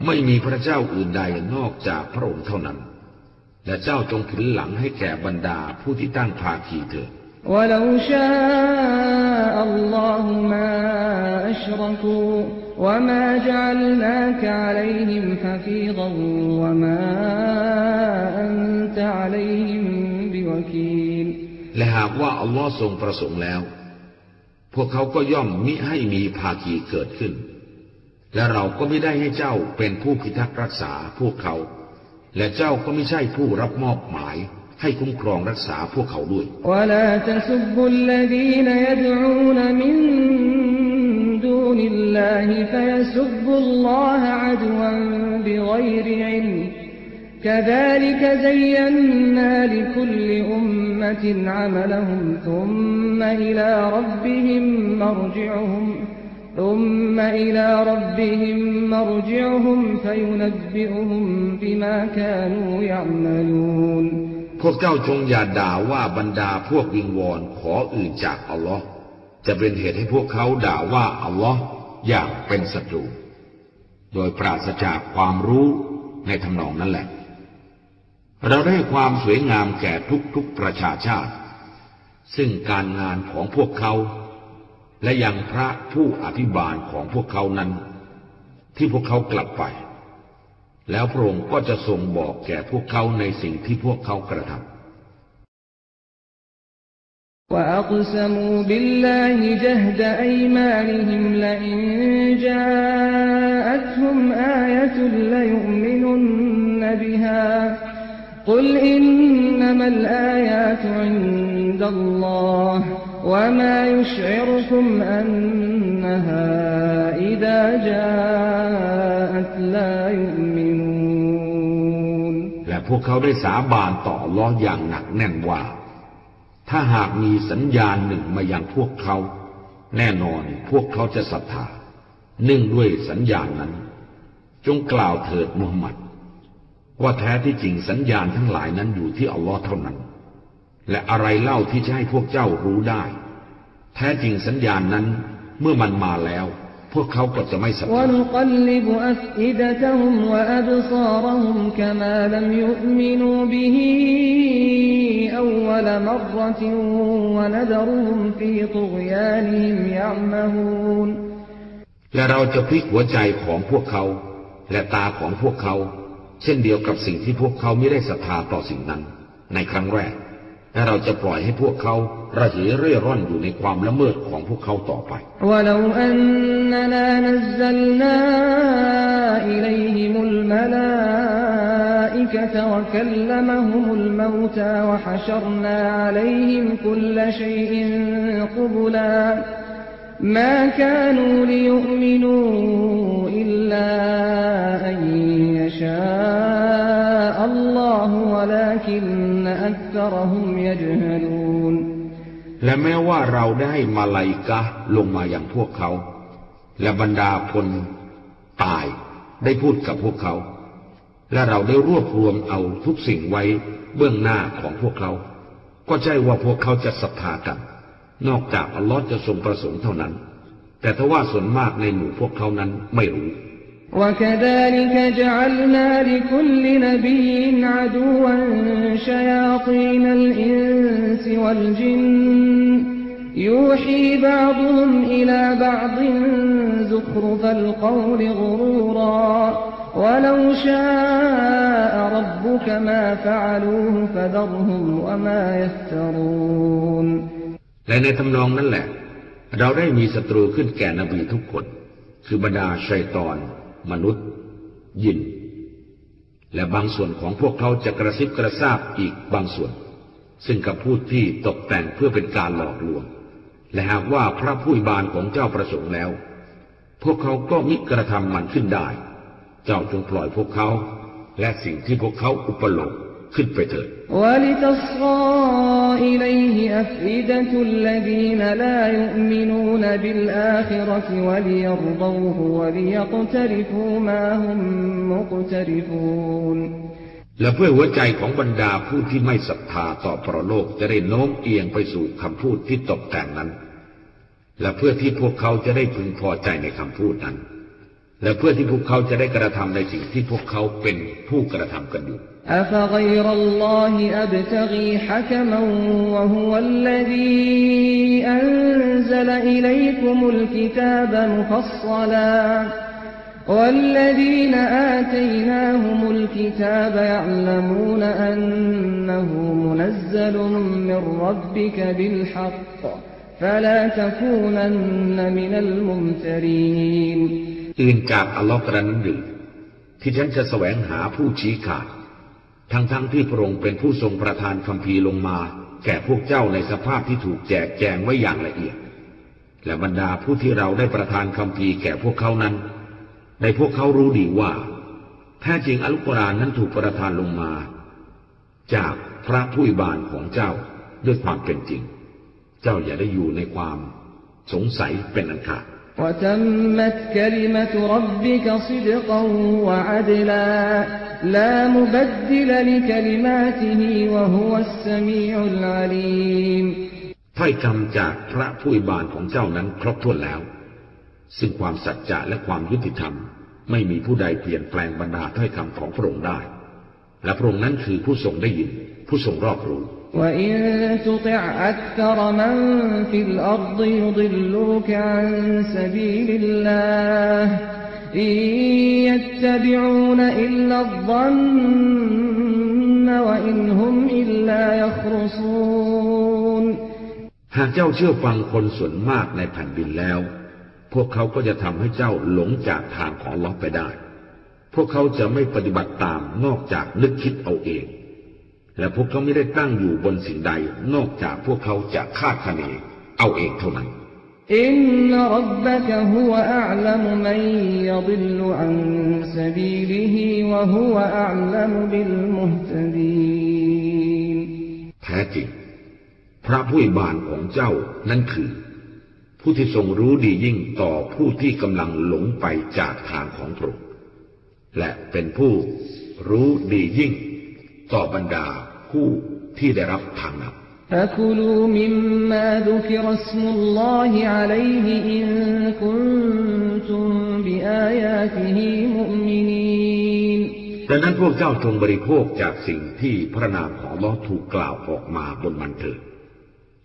ไม่มีพระเจ้าอื่นใดนอกจากพระองค์เท่านั้น และเจ้าจงผินหลังให้แก่บรรดาผู้ที่ตั้งภาคีเถิด ولو شاء الله ما أشركوا وما جعلناك عليهم حفيظا وما أنت عليهم بوكيل และหากว่าอัลลอฮ์ทรงประสงค์แล้ว พวกเขาก็ย่อมมิให้มีภาคีเกิดขึ้น และเราก็ไม่ได้ให้เจ้าเป็นผู้พิทักษ์รักษาพวกเขา และเจ้าก็ไม่ใช่ผู้รับมอบหมายให้คุ้มครองรักษาพวกเขาด้วยและ يدعون من دون الله فيسبوا الله عدوا بغير علم كذلك زينا لكل أمة عملهم ثم إلى ربهم مرجعهم ثم إلى ربهم مرجعهم فينبئهم بما كانوا يعملون พวกเจ้าจงอย่าด่าว่าบรรดาพวกวิงวอนขออื่นจากอัลลอฮ์จะเป็นเหตุให้พวกเขาด่าว่าอัลลอฮ์อย่างเป็นศัตรู โดยปราศจากความรู้ในทำนองนั้นแหละ เราได้ความสวยงามแก่ทุกๆประชาชาติ ซึ่งการงานของพวกเขา และยังพระผู้อภิบาลของพวกเขานั้น ที่พวกเขากลับไป แล้วพระองค์ก็จะทรงบอกแก่พวกเขาในสิ่งที่พวกเขากระทำ وأقسموا بالله جهد أيمانهم لئن جاءتهم آية ليؤمنن بها قل إنما الآيات عند الله وما يشعركم أنها إذا جاءت لا يؤمنون และพวกเขาได้สาบานต่ออัลลอฮ์อย่างหนักแน่นว่า ถ้าหากมีสัญญาณหนึ่งมายังพวกเขา แน่นอนพวกเขาจะศรัทธาเนื่องด้วยสัญญาณนั้น จงกล่าวเถิดมุฮัมมัด ว่าแท้ที่จริงสัญญาณทั้งหลายนั้นอยู่ที่อัลลอฮ์เท่านั้น และอะไรเล่าที่จะให้พวกเจ้ารู้ได้ แท้จริงสัญญาณนั้นเมื่อมันมาแล้ว พวกเขาก็จะไม่สับสนและเราจะพลิกหัวใจของพวกเขา และตาของพวกเขา เช่นเดียวกับสิ่งที่พวกเขาไม่ได้ศรัทธาต่อสิ่งนั้น ในครั้งแรก และเราจะปล่อยให้พวกเขาระเหเร่ร่อนอยู่ในความละเมิดของพวกเขาต่อไป และ ما كانوا ليؤمنوا إلا أن يشاء الله ولكن أكثرهم يجهلون และแม้ว่าเราได้มาลายกะลงมาอย่างพวกเขา และบรรดาพลตายได้พูดกับพวกเขา และเราได้รวบรวมเอาทุกสิ่งไว้เบื้องหน้าของพวกเขา ก็ใช่ว่าพวกเขาจะศรัทธากัน นอกจากอัลลอฮ์จะทรงประสงค์เท่านั้น แต่ทว่าส่วนมากในหมู่พวกเขานั้นไม่รู้ وكذلك جعلنا لكل نبي عدوا شياطين الإنس والجن يوحي بعضهم إلى بعض زخرف القول غرورا ولو شاء ربك ما فعلوه فذرهم وما يفترون และในทำนองนั้นแหละ เราได้มีศัตรูขึ้นแก่นบีทุกคน คือบรรดาชัยตอน มนุษย์ ยิน และบางส่วนของพวกเขาจะกระซิบกระซาบอีกบางส่วน ซึ่งกับพูดที่ตกแต่งเพื่อเป็นการหลอกลวง และหากว่าพระผู้บานของเจ้าประสงค์แล้ว พวกเขาก็มิกระทำมันขึ้นได้ เจ้าจงปล่อยพวกเขา และสิ่งที่พวกเขาอุปโลก ขึ้นไปเถิดและเพื่อหัวใจของบรรดาผู้ที่ไม่ศรัทธาต่อพระโลกจะได้โน้มเอียงไปสู่คำพูดที่ตกแต่งนั้น และเพื่อที่พวกเขาจะได้พึงพอใจในคำพูดนั้น และเพื่อที่พวกเขาจะได้กระทำในสิ่งที่พวกเขาเป็นผู้กระทำกันอยู่ أفغير الله أبتغي حكما وهو الذي أنزل إليكم الكتاب مفصلا والذين آتيناهم الكتاب يعلمون أنه منزل من ربك بالحق فلا تكونن من الممترين อื่นจากอัลลอฮ์กระนั้นหรือที่ฉันจะแสวงหาผู้ชี้ขาด ทั้งๆทที่พระองค์เป็นผู้ทรงประทานคำพีลงมา แก่พวกเจ้าในสภาพที่ถูกแจกแจงไว้อย่างละเอียด และบรรดาผู้ที่เราได้ประทานคำพีแก่พวกเขานั้น ในพวกเขารู้ดีว่า แท้จริงอัลกุรอานนั้นถูกประทานลงมา จากพระผู้บานของเจ้าด้วยความเป็นจริง เจ้าอย่าได้อยู่ในความสงสัยเป็นอันขาด وتمت كلمة ربك صدقا وعدلا لا مبدل لكلماته وهو السميع العليم ถ้อยคำจากพระผู้บานของเจ้านั้นครบถ้วนแล้ว ซึ่งความสัจจะและความยุติธรรม ไม่มีผู้ใดเปลี่ยนแปลงบรรดาถ้อยคำของพระองค์ได้ และพระองค์นั้นคือผู้ทรงได้ยิน ผู้ทรงรอบรู้ وإن تطع أكثر من في الأرض يضلوك عن سبيل الله إن يتبعون إلا الظن وإن هم إلا يخرصون หากเจ้าเชื่อฟังคนส่วนมากในแผ่นดินแล้ว พวกเขาก็จะทำให้เจ้าหลงจากทางของอัลลอฮ์ไปได้ พวกเขาจะไม่ปฏิบัติตามนอกจากนึกคิดเอาเอง และพวกเขาไม่ได้ตั้งอยู่บนสิ่งใด นอกจากพวกเขาจะคาดคะเนเอาเองเท่านั้นอินนรับบะกะฮุวะอัลลัมมันยดิลอันซบีลิฮิวะฮุวะอัลลัมบิลมุฮตดีนแท้จริง พระผู้บานของเจ้านั่นคือ ผู้ที่ทรงรู้ดียิ่งต่อผู้ที่กำลังหลงไปจากทางของพระและเป็นผู้รู้ดียิ่ง ต่อบรรดา ผู้ที่ได้รับทางนับดังนั้นพวกเจ้าจงบริโภคจากสิ่งที่พระนามของลอถูกกล่าวออกมาบนมันเถิด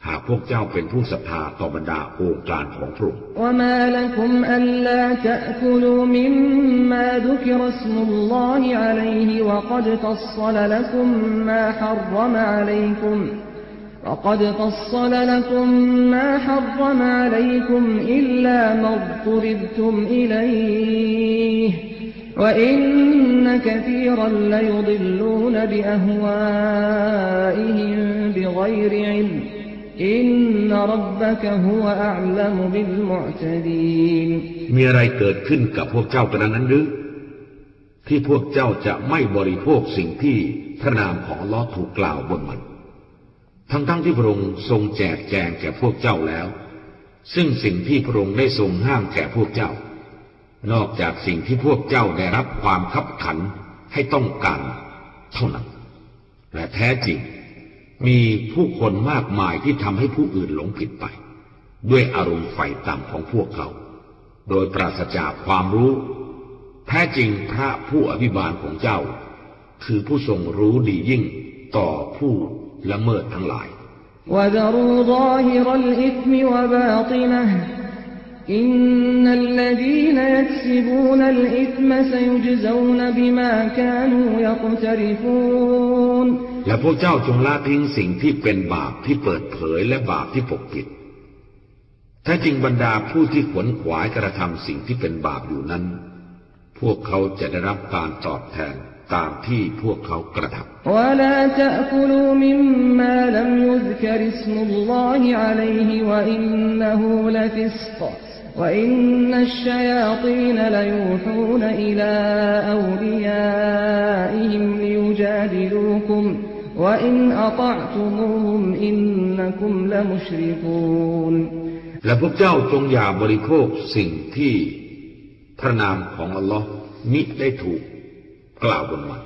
หากพวกเจ้าเป็นผู้ศรัทธาต่อบรรดาองค์การของพระองค์ وما لكم ألا تأكلوا مما ذكر اسم الله عليه وقد فصل لكم ما حرم عليكم وقد فصل لكم ما حرم عليكم إلا ما اضطربتم إليه وإن كثيرا ليضلون بأهوائهم بغير علم อินนรับบะกะฮุวะอัลลัมบิลมุอตดีนมีอะไรเกิดขึ้นกับพวกเจ้ากระนั้นหรือที่พวกเจ้าจะไม่บริโภคสิ่งที่พระนามของลอถูกกล่าวบนมัน ทั้งๆทที่พระองค์ทรงแจกแจงแก่พวกเจ้าแล้ว ซึ่งสิ่งที่พระองค์ได้ทรงห้ามแก่พวกเจ้า นอกจากสิ่งที่พวกเจ้าได้รับความขับขันให้ต้องการเท่านั้น และแท้จริง มีผู้คนมากมายที่ทำให้ผู้อื่นหลงผิดไป ด้วยอารมณ์ไฟต่ำของพวกเขา โดยปราศจากความรู้ แท้จริงพระผู้อภิบาลของเจ้า คือผู้ทรงรู้ดียิ่งต่อผู้ละเมิดทั้งหลายอินนัลลดีนยักซิบูนัลอิทมะซยุจซวนบิมากานูยักตริฟูน และพวกเจ้าจงละทิ้งสิ่งที่เป็นบาปที่เปิดเผยและบาปที่ปกปิด ถ้าจริงบรรดาผู้ที่ขวนขวายกระทำสิ่งที่เป็นบาปอยู่นั้น พวกเขาจะได้รับการตอบแทนตามที่พวกเขากระทำและอย่า และพวกเจ้าจงอย่าบริโภคสิ่งที่พระนามของอัลลอฮ์มิได้ถูกกล่าวบนมัน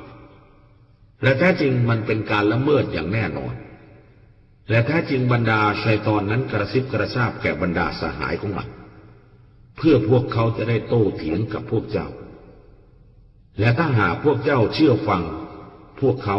และแท้จริงมันเป็นการละเมิดอย่างแน่นอน และแท้จริงบรรดาชัยตอนนั้นกระซิบกระซาบแก่บรรดาสหายของมัน เพื่อพวกเขาจะได้โต้เถียงกับพวกเจ้า และถ้าหาพวกเจ้าเชื่อฟัง พวกเขา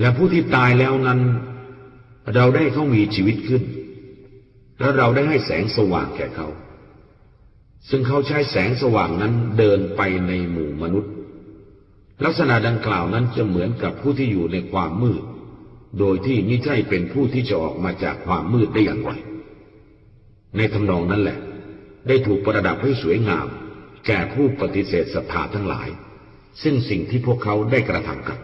และผู้ที่ตายแล้วนั้น เราได้เขามีชีวิตขึ้น และเราได้ให้แสงสว่างแก่เขา ซึ่งเขาใช้แสงสว่างนั้นเดินไปในหมู่มนุษย์ ลักษณะดังกล่าวนั้นจะเหมือนกับผู้ที่อยู่ในความมืด โดยที่มิใช่เป็นผู้ที่จะออกมาจากความมืดได้อย่างไร ในทำนองนั้นแหละ ได้ถูกประดับให้สวยงาม แก่ผู้ปฏิเสธศรัทธาทั้งหลาย ซึ่งสิ่งที่พวกเขาได้กระทำกัน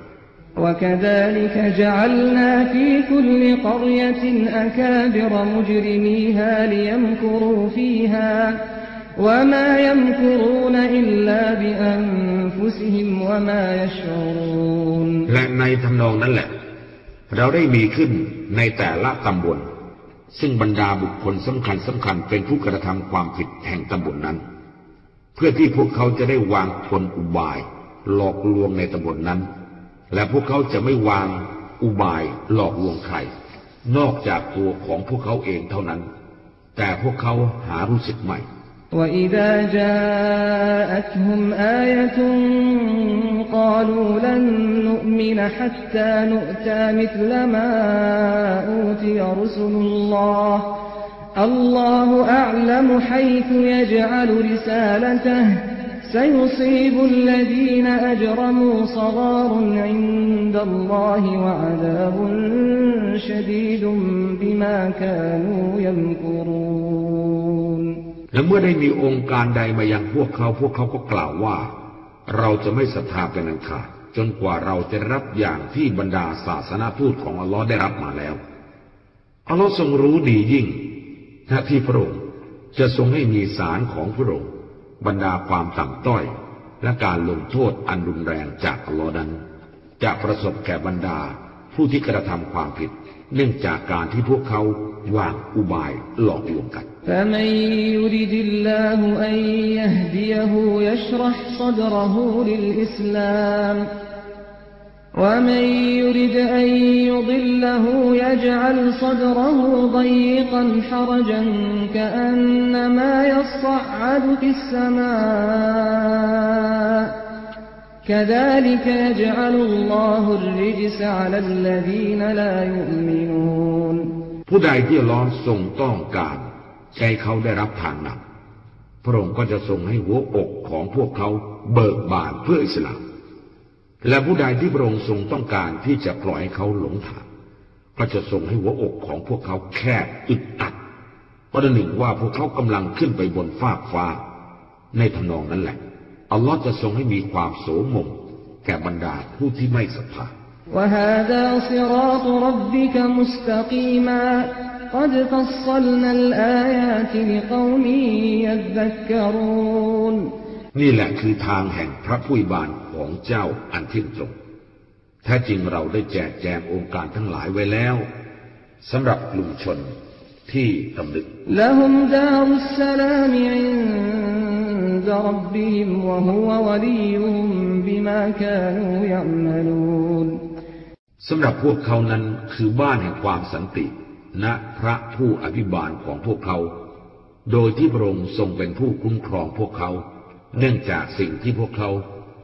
وكذلك جعلنا في كل قرية أكابر مجرميها ليمكروا فيها وما يمكرون إلا بأنفسهم وما يشعرون และในทำนองนั้นแหละ เราได้มีขึ้นในแต่ละตำบล ซึ่งบรรดาบุคคลสำคัญสำคัญเป็นผู้กระทำความผิดแห่งตำบลนนั้น เพื่อที่พวกเขาจะได้วางคนอุบาย หลอกลวงในตำบลนนั้น และพวกเขาจะไม่วางอุบายหลอกลวงใคร นอกจากตัวของพวกเขาเองเท่านั้น แต่พวกเขาหารู้สึกไม่ وإذا جاءتهم آية قالوا لن نؤمن حتى نؤتى مثل ما أوتي رسل الله الله أعلم حيث يجعل رسالته سيصيب الذين أجرموا صغار عند الله وعذاب شديد بما كانوا يمكرون และเมื่อได้มีองค์การใดมายังพวกเขา พวกเขาก็กล่าวว่า เราจะไม่ศรัทธาเป็นอันขาดจนกว่าเราจะรับอย่างที่บรรดาศาสนาทูตของอัลลอฮ์ได้รับมาแล้ว อัลลอฮ์ทรงรู้ดียิ่งหน้าที่พระองค์จะทรงให้มีสารของพระองค์ บรรดาความต่ำต้อย และการลงโทษอันรุนแรงจากอัลลอฮ์นั้นจะประสบแก่บรรดาผู้ที่กระทำความผิด เนื่องจากการที่พวกเขาวางอุบายหลอกลวงกันแต่ ومن يرد أن يضله يجعل صدره ضيقا حرجا كأنما يصعد في السماء كذلك يجعل الله الرجس على الذين لا يؤمنون ผู้ใดที่ร้อนทรงต้องการใจเขาได้รับทางหนักพระองค์ก็จะทรงให้หัวอกของพวกเขาเบิกบานเพื่ออิสลาม และผู้ใดที่พระองค์ทรงต้องการที่จะปล่อยให้เขาหลงทางก็จะทรงให้หัวอกของพวกเขาแคบอึดอัดประหนึ่งว่าพวกเขากำลังขึ้นไปบนฟากฟ้า ในทำนองนั้นแหละ อัลลอฮ์จะทรงให้มีความโสมมแก่บรรดาผู้ที่ไม่ศรัทธา وهذا صراط ربك مستقيما قد فصلنا الآيات لقوم يذكرون นี่แหละคือทางแห่งพระผู้บาน ของเจ้าอันเที่ยงตรงถ้าจริงเราได้แจกแจงองค์การทั้งหลายไว้แล้วสำหรับกลุ่มชนที่ตำลึกสำหรับพวกเขานั้นคือบ้านแห่งความสันติณพระผู้อภิบาลของพวกเขา โดยที่พระองค์ทรงเป็นผู้คุ้มครองพวกเขา เนื่องจากสิ่งที่พวกเขา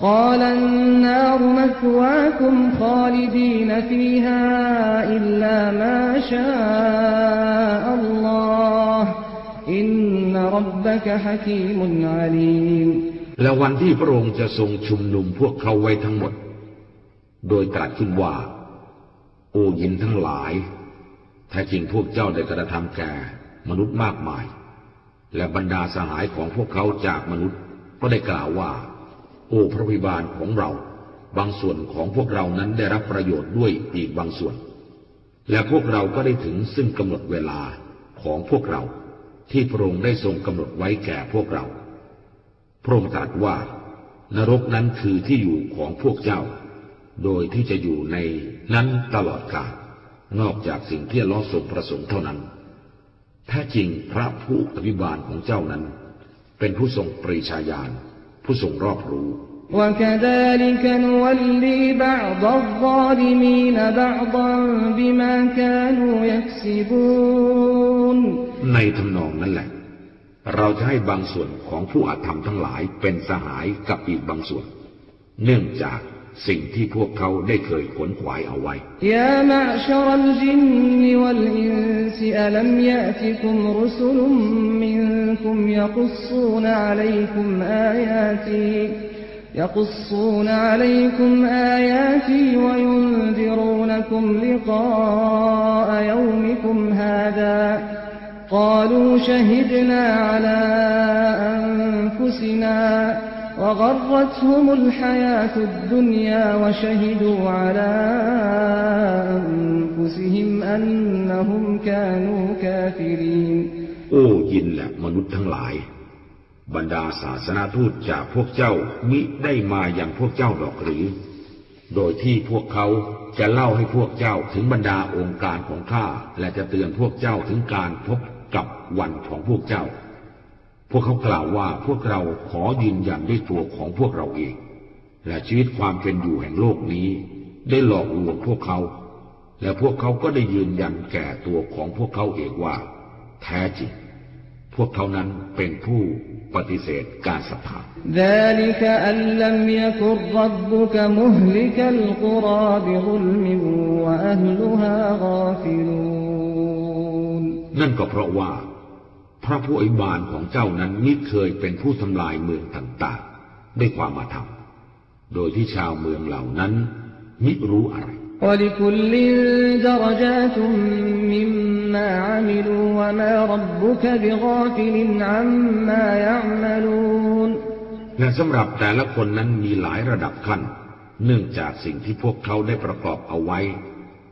قال النار مثواكم خالدين فيها إلا ما شاء الله إن ربك حكيم عليم และวันที่พระองค์จะทรงชุมนุมพวกเขาไว้ทั้งหมด โดยตรัสขึ้นว่า โอ้ยินทั้งหลาย แท้จริงพวกเจ้าได้กระทำแก่มนุษย์มากมาย และบรรดาสหายของพวกเขาจากมนุษย์ ก็ได้กล่าวว่า โอ้พระวิบาลของเรา บางส่วนของพวกเรานั้นได้รับประโยชน์ด้วยอีกบางส่วน และพวกเราก็ได้ถึงซึ่งกำหนดเวลาของพวกเรา ที่พระองค์ได้ทรงกำหนดไว้แก่พวกเรา พระองค์ตรัสว่า นรกนั้นคือที่อยู่ของพวกเจ้า โดยที่จะอยู่ในนั้นตลอดกาลนอกจากสิ่งที่ล้อทรงประสงค์เท่านั้นแท้จริงพระผู้อภิบาลของเจ้านั้น เป็นผู้ทรงปรีชาญาณ ผู้ทรงรอบรู้ وكذلك نولي بعض الظالمين بعضا بما كانوا يكسبون ในทำนองนั้นแหละ เราจะให้บางส่วนของผู้อาธรรมทั้งหลายเป็นสหายกับอีกบางส่วน เนื่องจาก สิ่งที่พวกเขาได้เคยขวนขวายเอาไว้ يا معشر الجن والإنس ألم يأتكم رسل منكم يقصون عليكم آياتي يقصون عليكم آياتي وينذرونكم لقاء يومكم هذا قالوا شهدنا على أنفسنا وغرتهم الحياة الدنيا وشهدوا على أنفسهم أنهم كانوا كافرين โอ้ยินและมนุษย์ทั้งหลาย บรรดาศาสนาทูตจากพวกเจ้ามิได้มาอย่างพวกเจ้าหรอกหรือ โดยที่พวกเขาจะเล่าให้พวกเจ้าถึงบรรดาองค์การของข้าและจะเตือนพวกเจ้าถึงการพบกับวันของพวกเจ้า พวกเขากล่าวว่าพวกเราขอยืนยันด้วยตัวของพวกเราเอง และชีวิตความเป็นอยู่แห่งโลกนี้ ได้หลอกลวงพวกเขา และพวกเขาก็ได้ยืนยันแก่ตัวของพวกเขาเองว่า แท้จริง พวกเขานั้นเป็นผู้ปฏิเสธการศรัทธานั่นก็เพราะว่า พระผู้อิบาลของเจ้านั้นมิเคยเป็นผู้ทำลายเมืองต่างๆด้วยความมาทำโดยที่ชาวเมืองเหล่านั้นมิรู้อะไรและสำหรับแต่ละคนนั้นมีหลายระดับขั้น เนื่องจากสิ่งที่พวกเขาได้ประกอบเอาไว้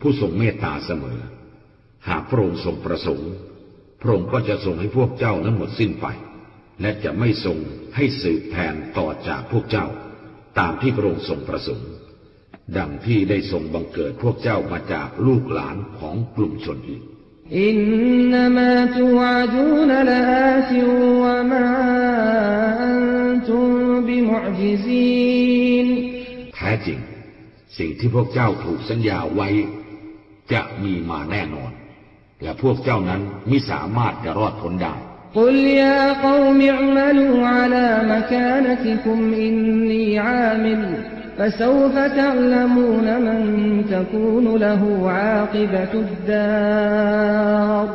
ผู้ทรงเมตตาเสมอ หากพระองค์ทรงประสงค์ พระองค์ก็จะทรงให้พวกเจ้านั้นหมดสิ้นไป และจะไม่ทรงให้สืบแทนต่อจากพวกเจ้า ตามที่พระองค์ทรงประสงค์ ดังที่ได้ทรงบังเกิดพวกเจ้ามาจากลูกหลานของกลุ่มชนอื่นอินนามะตุวะดูนละอาติวะมาอันตุมบิมุอจิซีนแท้จริง สิ่งที่พวกเจ้าถูกสัญญาไว้ จะมีมาแน่นอน และพวกเจ้านั้นมิสามารถจะรอดพ้นได้ قل يا قوم اعملوا على مكانتكم إني عامل فسوف تعلمون من تكون له عاقبة الدار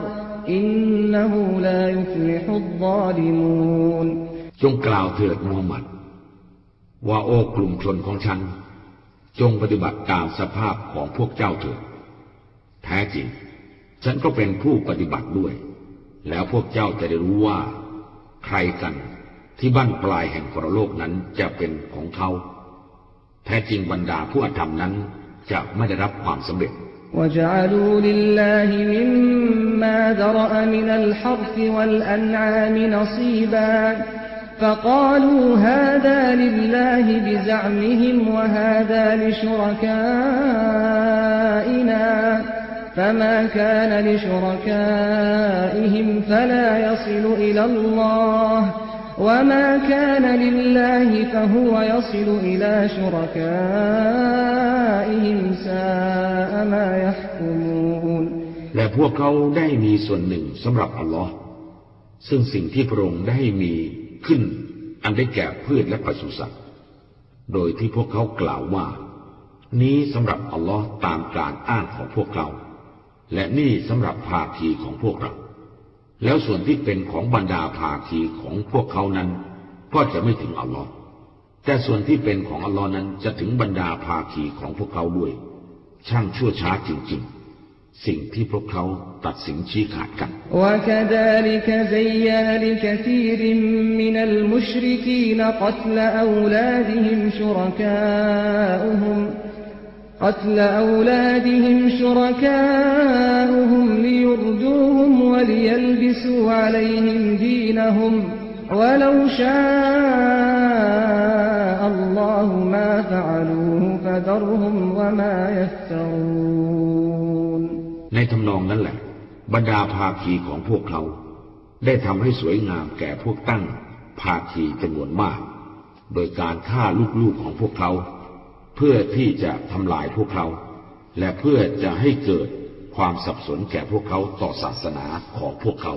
إنه لا يفلح الظالمون จงกล่าวเถิดมูฮัมหมัด ว่าโอ้กลุ่มชนของฉัน จงปฏิบัติตามสภาพของพวกเจ้าเถิด แท้จริง ฉันก็เป็นผู้ปฏิบัติด้วย แล้วพวกเจ้าจะได้รู้ว่า ใครกันที่บั้นปลายแห่งปรโลกนั้นจะเป็นของเขา แท้จริงบรรดาผู้อธรรมนั้นจะไม่ได้รับความสำเร็จ وجعلوا لله مما ذرأ من الحرث والأنعام نصيبا فقالوا هذا لله بزعمهم وهذا لشركائنا فما كان لشركائهم فلا يصل إلى الله وما كان لله فهو يصل إلى شركائهم ساء ما يحكمون และพวกเขาได้มีส่วนหนึ่งสำหรับอัลลอฮ์ซึ่งสิ่งที่พระองค์ได้มีขึ้น อันได้แก่พืชและปศุสัตว์ โดยที่พวกเขากล่าวว่า นี้สำหรับอัลลอฮ์ตามการอ้างของพวกเขา และนี่สำหรับภาคีของพวกเรา แล้วส่วนที่เป็นของบรรดาภาคีของพวกเขานั้น ก็จะไม่ถึงอัลลอฮ์แต่ส่วนที่เป็นของอัลลอฮ์นั้นจะถึงบรรดาภาคีของพวกเขาด้วย ช่างชั่วช้าจริง ๆสิ่งที่พวกเขาตัดสินชี้ขาดกันและ قتل أولادهم شركاؤهم قتل أولادهم شركاؤهم ليردوهم وليلبسوا عليهم دينهم ولو شاء الله ما فعلوه فذرهم وما يفترون ในทำนองนั้นแหละ บรรดาภาคีของพวกเขา ได้ทำให้สวยงามแก่พวกตั้งภาคีจำนวนมาก โดยการฆ่าลูกๆของพวกเขา เพื่อที่จะทำลายพวกเขา และเพื่อจะให้เกิดความสับสนแก่พวกเขาต่อศาสนาของพวกเขา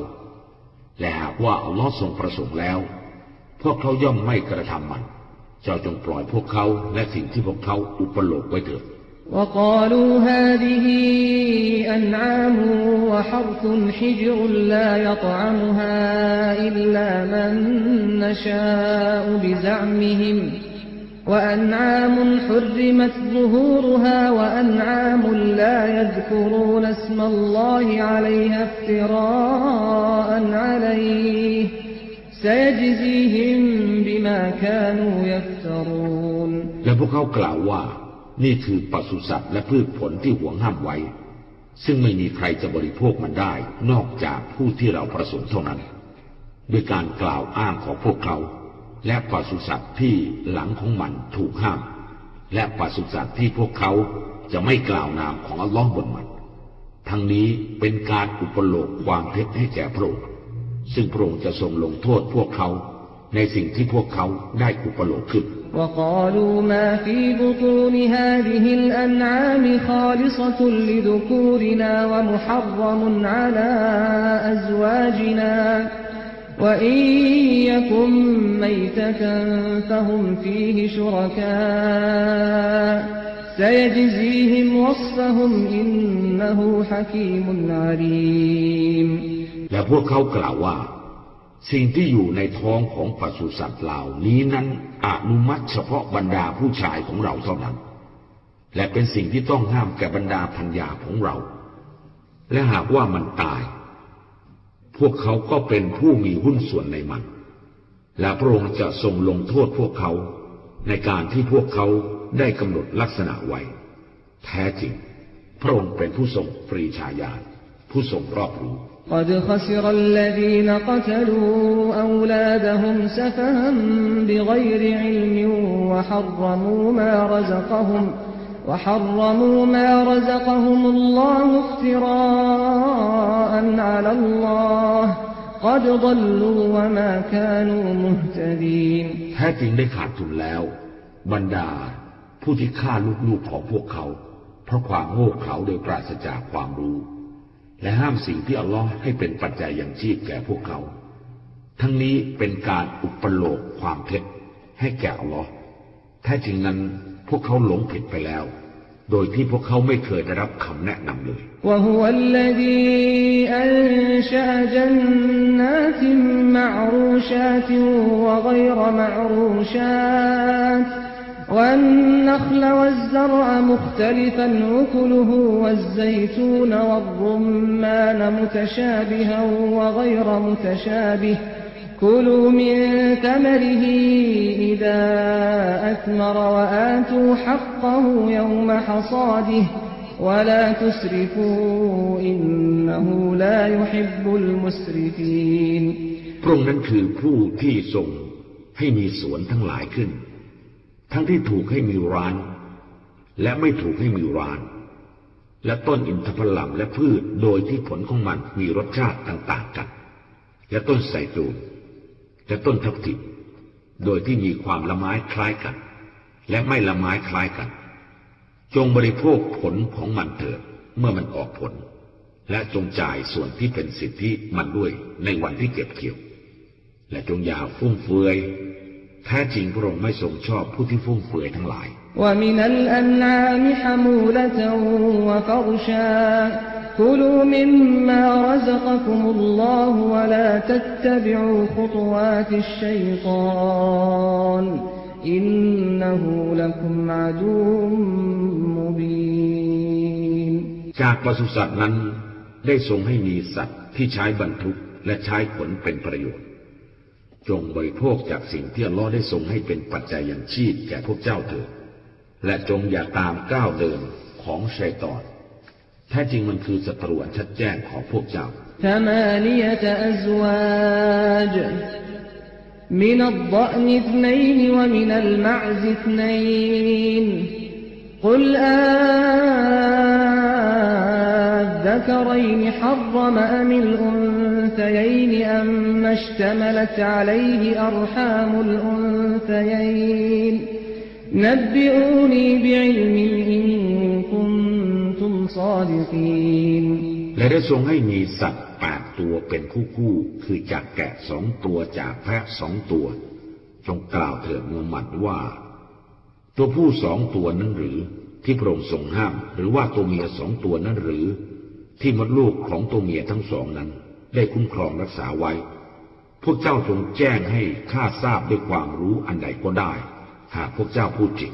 และหากว่าอัลลอฮ์ทรงประสงค์แล้ว พวกเขาย่อมไม่กระทำมัน เจ้าจงปล่อยพวกเขาและสิ่งที่พวกเขาอุปโลกไว้เถิด وقالوا هذه أنعام وحرث حجر لا يطعمها إلا من نشاء بزعمهم وأنعام حرمت ظهورها وأنعام لا يذكرون اسم الله عليها افتراء عليه سيجزيهم بما كانوا يفترون และพวกเขากล่าวว่า นี่คือปศุสัตว์และพืชผลที่ห่วงห้ามไว้ ซึ่งไม่มีใครจะบริโภคมันได้ นอกจากผู้ที่เราประสงค์เท่านั้น ด้วยการกล่าวอ้างของพวกเขา และปศุสัตว์ที่หลังของมันถูกห้าม และปศุสัตว์ที่พวกเขาจะไม่กล่าวนามของอัลลอฮ์บนมัน ทั้งนี้เป็นการอุปโลกความเท็จให้แก่พระองค์ซึ่งพระองค์จะทรงลงโทษพวกเขา ในสิ่งที่พวกเขาได้อุปโลกขึ้น وقالوا ما في بطون هذه الأنعام خالصة لذكورنا ومحرم على أزواجنا وإن يكن ميتة فهم فيه شركاء سيجزيهم وصفهم إنه حكيم عليم และพวกเขากล่าวว่า สิ่งที่อยู่ในท้องของปศุสัตว์เหล่านี้นั้นอนุมัติเฉพาะบรรดาผู้ชายของเราเท่านั้น และเป็นสิ่งที่ต้องห้ามแก่บรรดาพัญญาของเรา และหากว่ามันตาย พวกเขาก็เป็นผู้มีหุ้นส่วนในมัน และพระองค์จะทรงลงโทษพวกเขา ในการที่พวกเขาได้กำหนดลักษณะไว้ แท้จริง พระองค์เป็นผู้ทรงปรีชาญาณผู้ทรงรอบรู้ قد خسر الذين قتلوا أولادهم سفها بغير علم وحرموا ما رزقهم وحرموا ما رزقهم الله افتراء على الله قد ضلوا وما كانوا مهتدين แท้จริงได้ขาดทุนแล้ว บรรดาผู้ที่ฆ่าลูกๆของพวกเขา เพราะความโง่เขลาโดยปราศจากความรู้ และห้ามสิ่งที่อัลลอฮ์ให้เป็นปัจจัยอย่างชีพแก่พวกเขา ทั้งนี้เป็นการอุปโลกความเท็จให้แก่อัลลอฮ์แท้จริงนั้นพ วกเขาหลงผิดไปแล้ว โดยที่พวกเขาไม่เคยได้รับคำแนะนำเลย وهو الذي أنشأ جنات معروشات وغير معروشات والنخل والزرع مختلفا أكله والزيتون والرمان متشابها وغير متشابه كلوا من ثمره إذا أثمر وآتوا حقه يوم حصاده ولا تسرفوا إنه لا يحب المسرفين พระองค์นั้นคือผู้ที่ทรงให้มีสวนทั้งหลายขึ้น ทั้งที่ถูกให้มีร้าน และไม่ถูกให้มีร้าน และต้นอินทผลัมและพืชโดยที่ผลของมันมีรสชาติต่างๆกัน และต้นไทรตูน และต้นทับทิมโดยที่มีความละไม้คล้ายกัน และไม่ละไม้คล้ายกัน จงบริโภคผลของมันเถิดเมื่อมันออกผล และจงจ่ายส่วนที่เป็นสิทธิมันด้วยในวันที่เก็บเกี่ยว และจงอย่าฟุ่มเฟือยแท้จริงพระองค์ไม่ทรงชอบผู้ที่ฟุ่มเฟือยทั้งหลาย ومن الأنعام حمولة وفرشا كلوا مما رزقكم الله ولا تتبعوا خطوات الشيطان إنه لكم عدو مبين จากปศุสัตว์นั้นได้ทรงให้มีสัตว์ที่ใช้บรรทุกและใช้ขนเป็นประโยชน์ จงบริโภคจากสิ่งที่อัลลอฮ์ได้ทรงให้เป็นปัจจัยอย่างชีพแก่พวกเจ้าเถิด และจงอย่าตามก้าวเดินของชัยตอน แท้จริงมันคือศัตรูอันชัดแจ้งของพวกเจ้า ثمانية أزواج من الضأن اثنين ومن المعز اثنين قل آذكرين حرم أم الأنثيين أم اشتملت عليه أرحام الأنثيين نبئوني بعلم إن كنتم صادقين และได้ทรงให้มีสัตว์แปดตัวเป็นคู่คู่ๆคือจากแกะสองตัวจากแพะสองตัว จงกล่าวเถิดมูฮัมหมัดว่า ตัวผู้สองตัวนั้นหรือที่พระองค์ทรงห้าม หรือว่าตัวเมียสองตัวนั้นหรือ ที่มดลูกของตัวเมียทั้งสองนั้น ได้คุ้มครองรักษาไว้ พวกเจ้าจงแจ้งให้ข้าทราบด้วยความรู้อันใดก็ได้ หากพวกเจ้าพูดจริง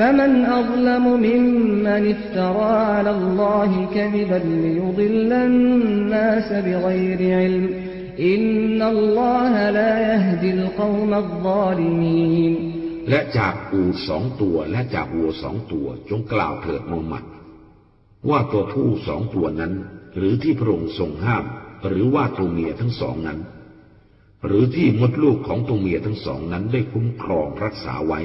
فمن أظلم ممن افترى على الله كذبا ليضل الناس بغير علم إن الله لا يهدي القوم الظالمين และจากอูสองตัวและจากวัวสองตัวจงกล่าวเถิดมูฮัมหมัด ว่าตัวผู้สองตัวนั้น หรือที่พระองค์ทรงห้าม หรือว่าตัวเมียทั้งสองนั้น หรือที่มดลูกของตัวเมียทั้งสองนั้นได้คุ้มครองรักษาไว้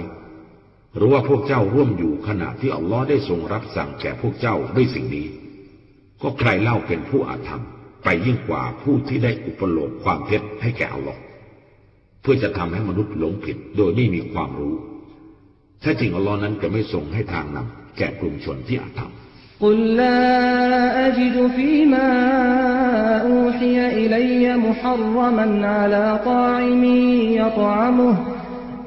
หรือว่าพวกเจ้าร่วมอยู่ขณะที่อัลลอฮ์ได้ทรงรับสั่งแก่พวกเจ้าด้วยสิ่งนี้ ก็ใครเล่าเป็นผู้อาธรรม ไปยิ่งกว่าผู้ที่ได้อุปโลกความเท็จให้แก่อัลลอฮ์เพื่อจะทำให้มนุษย์หลงผิดโดยไม่มีความรู้แท้จริงอัลลอฮ์นั้นจะไม่ส่งให้ทางนำแก่กลุ่มชนที่อาธรรม قل لا أجد فيما أوحي إلي محرما على طاعم يطعمه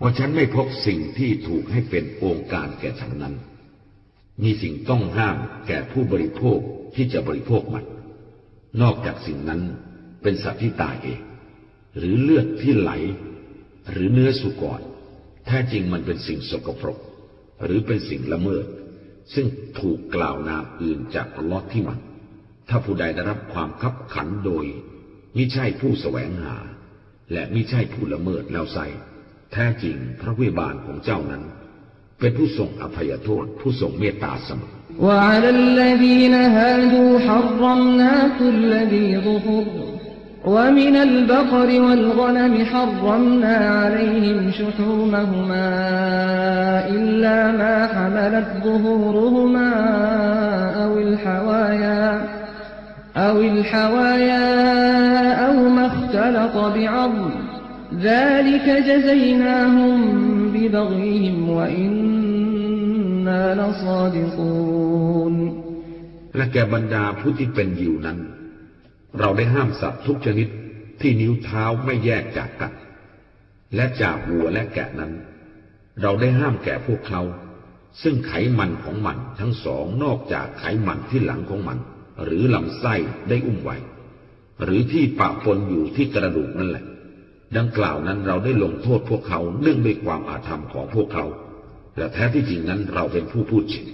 ว่าฉันไม่พบสิ่งที่ถูกให้เป็นองค์การแก่ฉันนั้น มีสิ่งต้องห้ามแก่ผู้บริโภคที่จะบริโภคมัน นอกจากสิ่งนั้นเป็นสัตว์ที่ตายเอง หรือเลือดที่ไหล หรือเนื้อสุกร แท้จริงมันเป็นสิ่งสกปรก หรือเป็นสิ่งละเมิด ซึ่งถูกกล่าวนามอื่นจากอัลลอฮ์ที่มัน ถ้าผู้ใดได้รับความคับขันโดยมิใช่ผู้แสวงหา และมิใช่ผู้ละเมิดแล้วใส่ แท้จริงพระวิบาลของเจ้านั้น เป็นผู้ทรงอภัยโทษ ผู้ทรงเมตตาเสมอ وعلى الذين هادوا حرمنا كل ذي ظفر ومن البقر والغنم حرمنا عليهم شحومهما إلا ما حملت ظهورهما أو الحوايا أو الحوايا أو ما اختلط بعظم ذلك جزيناهم ببغيهم وإنا لصادقون และแก่บรรดาผู้ที่เป็นยิวนั้น เราได้ห้ามสัตว์ทุกชนิดที่นิ้วเท้าไม่แยกจากกัน และจากวัวและแกะนั้น เราได้ห้ามแก่พวกเขา ซึ่งไขมันของมันทั้งสองนอกจากไขมันที่หลังของมัน หรือลำไส้ได้อุ้มไว้ หรือที่ปะปนอยู่ที่กระดูกนั่นแหละ ดังกล่าวนั้นเราได้ลงโทษพวกเขาเนื่องด้วยความอาธรรมของพวกเขาแต่แท้ที่จริงนั้นเราเป็นผู้พูดจริง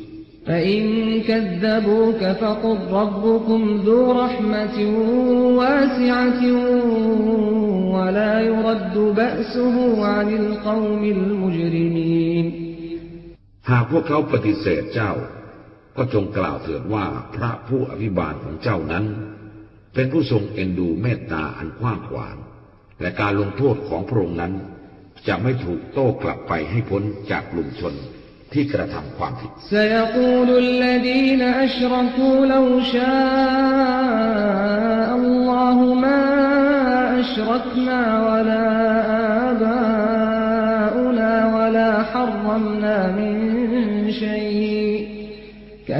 หากพวกเขาปฏิเสธเจ้า ก็จงกล่าวเถิดว่าพระผู้อภิบาลของเจ้านั้น เป็นผู้ทรงเอ็นดูเมตตาอันกว้างขวาง และการลงโทษของพระองค์นั้น จะไม่ถูกโต้กลับไปให้พ้นจากกลุ่มชนที่กระทำความผิด سيقول الذين أشركوا لو شاء الله ما أشركنا ولا آباؤنا ولا حرمنا من شيء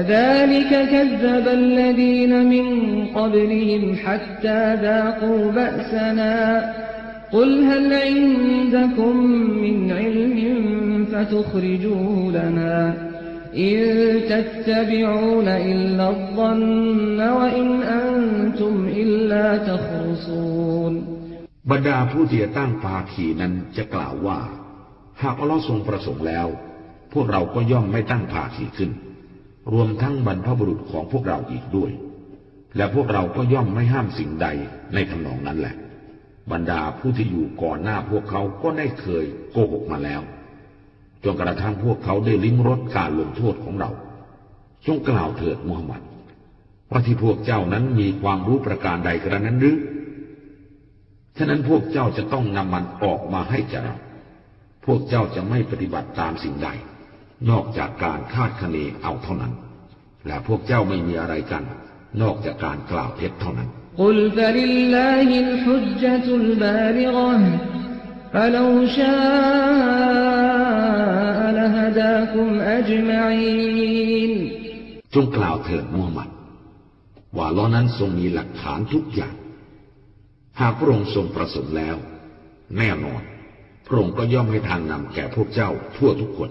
كذلك كذب الذين من قبلهم حتى ذاقوا بأسنا قل هل عندكم من علم فتخرجوه لنا إن تتبعون إلا الظن وإن أنتم إلا تخرصون บรรดาผู้ที่จะตั้งภาคีนั้นจะกล่าวว่า หากอัลลอฮ์ทรงประสงค์แล้ว พวกเราก็ย่อมไม่ตั้งภาคีขึ้น รวมทั้งบรรพบุรุษของพวกเราอีกด้วย และพวกเราก็ย่อมไม่ห้ามสิ่งใดในทำนองนั้นแหละ บรรดาผู้ที่อยู่ก่อนหน้าพวกเขาก็ได้เคยโกหกมาแล้วจนกระทั่งพวกเขาได้ลิ้มรสการลงโทษของเรา จงกล่าวเถิดมูฮัมหมัด ว่าที่พวกเจ้านั้นมีความรู้ประการใดกระนั้นหรือ ฉะนั้นพวกเจ้าจะต้องนำมันออกมาให้แก่เรา พวกเจ้าจะไม่ปฏิบัติตามสิ่งใด นอกจากการคาดคะเนเอาเท่านั้น และพวกเจ้าไม่มีอะไรกัน นอกจากการกล่าวเท็จเท่านั้นจงกล่าวเถิดมูฮัมหมัด ว่าล้อนั้นทรงมีหลักฐานทุกอย่าง หากพระองค์ทรงประสงแล้ว แน่นอน พระองค์ก็ย่อมให้ทางนำแก่พวกเจ้าทั่วทุกคน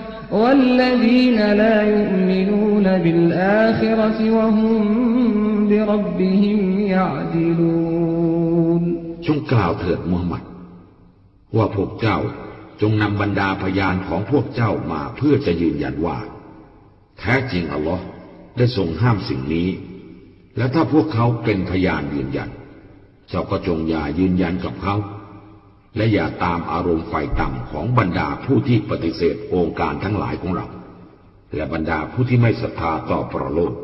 والذين لا يؤمنون بالآخرة وهم بربهم يعدلون จงกล่าวเถิดมูฮัมหมัด ว่าพวกเจ้าจงนำบรรดาพยานของพวกเจ้ามาเพื่อจะยืนยันว่า แท้จริงอัลลอฮ์ได้ทรงห้ามสิ่งนี้ และถ้าพวกเขาเป็นพยานยืนยัน เจ้าก็จงอย่ายืนยันกับเขา และอย่าตามอารมณ์ไฟต่ำของบรรดาผู้ที่ปฏิเสธองค์การทั้งหลายของเรา และบรรดาผู้ที่ไม่ศรัทธาต่อพระโลก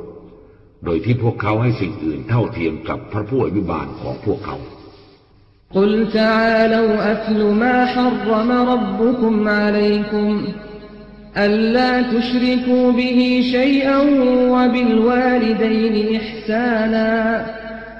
โดยที่พวกเขาให้สิ่งอื่นเท่าเทียมกับพระผู้อภิบาลของพวกเขา قل تعالوا أتل ما حرم ربكم عليكم ألا تشركوا به شيئا وبالوالدين إحسانا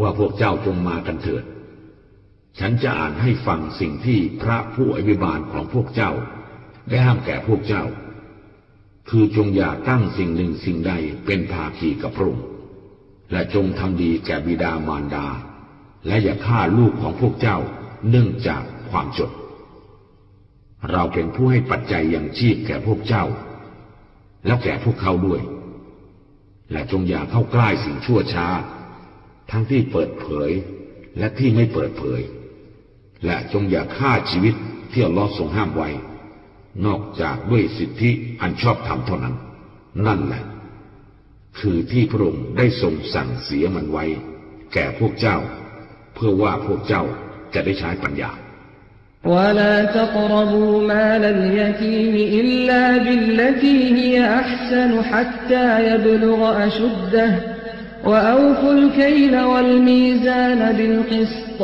ว่าพวกเจ้าจงมากันเถิด ฉันจะอ่านให้ฟังสิ่งที่พระผู้อภิบาลของพวกเจ้า ได้ห้ามแก่พวกเจ้า คือจงอย่าตั้งสิ่งหนึ่งสิ่งใดเป็นภาคีกับพระองค์และจงทำดีแก่บิดามารดา และอย่าฆ่าลูกของพวกเจ้าเนื่องจากความจนเราเป็นผู้ให้ปัจจัยอย่างชีพแก่พวกเจ้า แล้วแก่พวกเขาด้วย และจงอย่าเข้าใกล้สิ่งชั่วช้า ทั้งที่เปิดเผยและที่ไม่เปิดเผย และจงอย่าฆ่าชีวิตที่อัลลอฮ์ทรงห้ามไว้ นอกจากด้วยสิทธิอันชอบธรรมเท่านั้น นั่นแหละ คือที่พระองค์ได้ทรงสั่งเสียมันไว้ แก่พวกเจ้า เพื่อว่าพวกเจ้าจะได้ใช้ปัญญา ولا تقربوا مال اليتيم إلا بالتي هي أحسن حتى يبلغ أشده وأوفوا الكيل والميزان بالقسط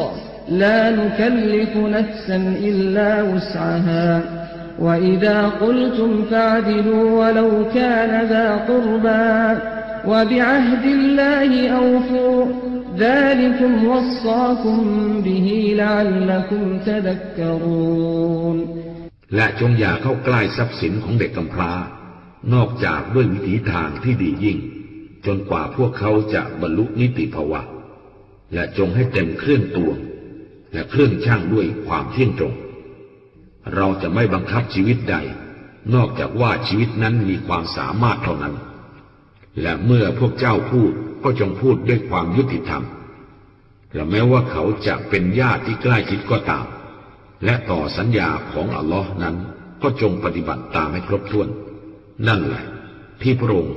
لا نكلف نفسا إلا وسعها وإذا قلتم فاعدلوا ولو كان ذا قربى وبعهد الله أوفوا ذلكم وصاكم به لعلكم تذكرون และจงอย่าเข้าใกล้ทรัพย์สินของเด็กกำพร้า นอกจากด้วยวิถีทางที่ดียิ่ง จนกว่าพวกเขาจะบรรลุนิติภาวะ และจงให้เต็มเครื่องตวง และเครื่องช่างด้วยความเที่ยงตรง เราจะไม่บังคับชีวิตใด นอกจากว่าชีวิตนั้นมีความสามารถเท่านั้น และเมื่อพวกเจ้าพูดก็จงพูดด้วยความยุติธรรม และแม้ว่าเขาจะเป็นญาติที่ใกล้ชิดก็ตาม และต่อสัญญาของอัลลอฮ์นั้นก็จงปฏิบัติตามให้ครบถ้วน นั่นแหละที่พระองค์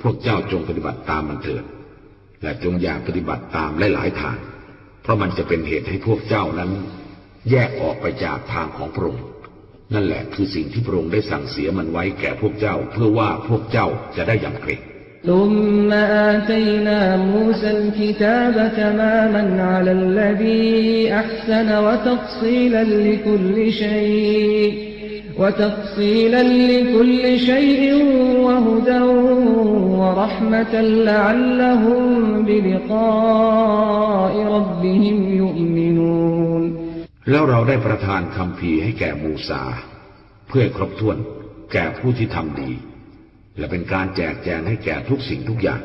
พวกเจ้าจงปฏิบัติตามมันเถิด และจงอย่าปฏิบัติตามหลายๆทาง เพราะมันจะเป็นเหตุให้พวกเจ้านั้น แยกออกไปจากทางของพระองค์ นั่นแหละคือสิ่งที่พระองค์ได้สั่งเสียมันไว้แก่พวกเจ้า เพื่อว่าพวกเจ้าจะได้ยำเกรง ثم آتينا موسى الكتاب تماما على الذي أحسن وتفصيلا لكل شيء وتفصيلا لكل شيء وهدى ورحمة لعلهم بلقاء ربهم يؤمنون แล้วเราได้ประทานคำพีร์ให้แก่มูซา เพื่อครบถ้วนแก่ผู้ที่ทำดี และเป็นการแจกแจงให้แก่ทุกสิ่งทุกอย่าง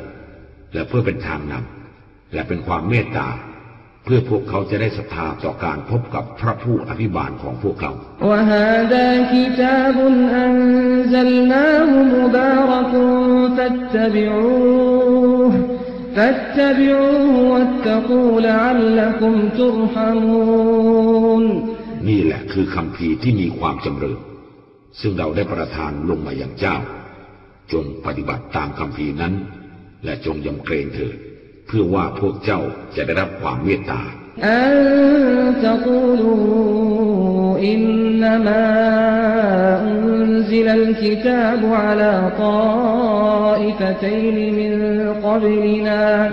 และเพื่อเป็นทางนำและเป็นความเมตตา เพื่อพวกเขาจะได้ศรัทธาต่อการพบกับพระผู้อภิบาลของพวกเขา นี่แหละคือคำพีที่มีความจำเริญ ซึ่งเราได้ประทานลงมาอย่างเจ้า จงปฏิบัติตามคำพีนั้น และจงยำเกรงเถิด เพื่อว่าพวกเจ้าจะได้รับความเมตตา أن تقولوا إنما أنزل الكتاب على طائفتين من قبلنا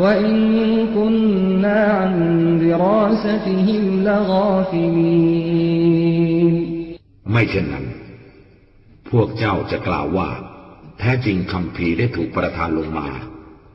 وإن كنا عن دراستهم لغافلين ไม่เช่นนั้น พวกเจ้าจะกล่าวว่า แท้จริงคำพีร์ได้ถูกประทานลงมา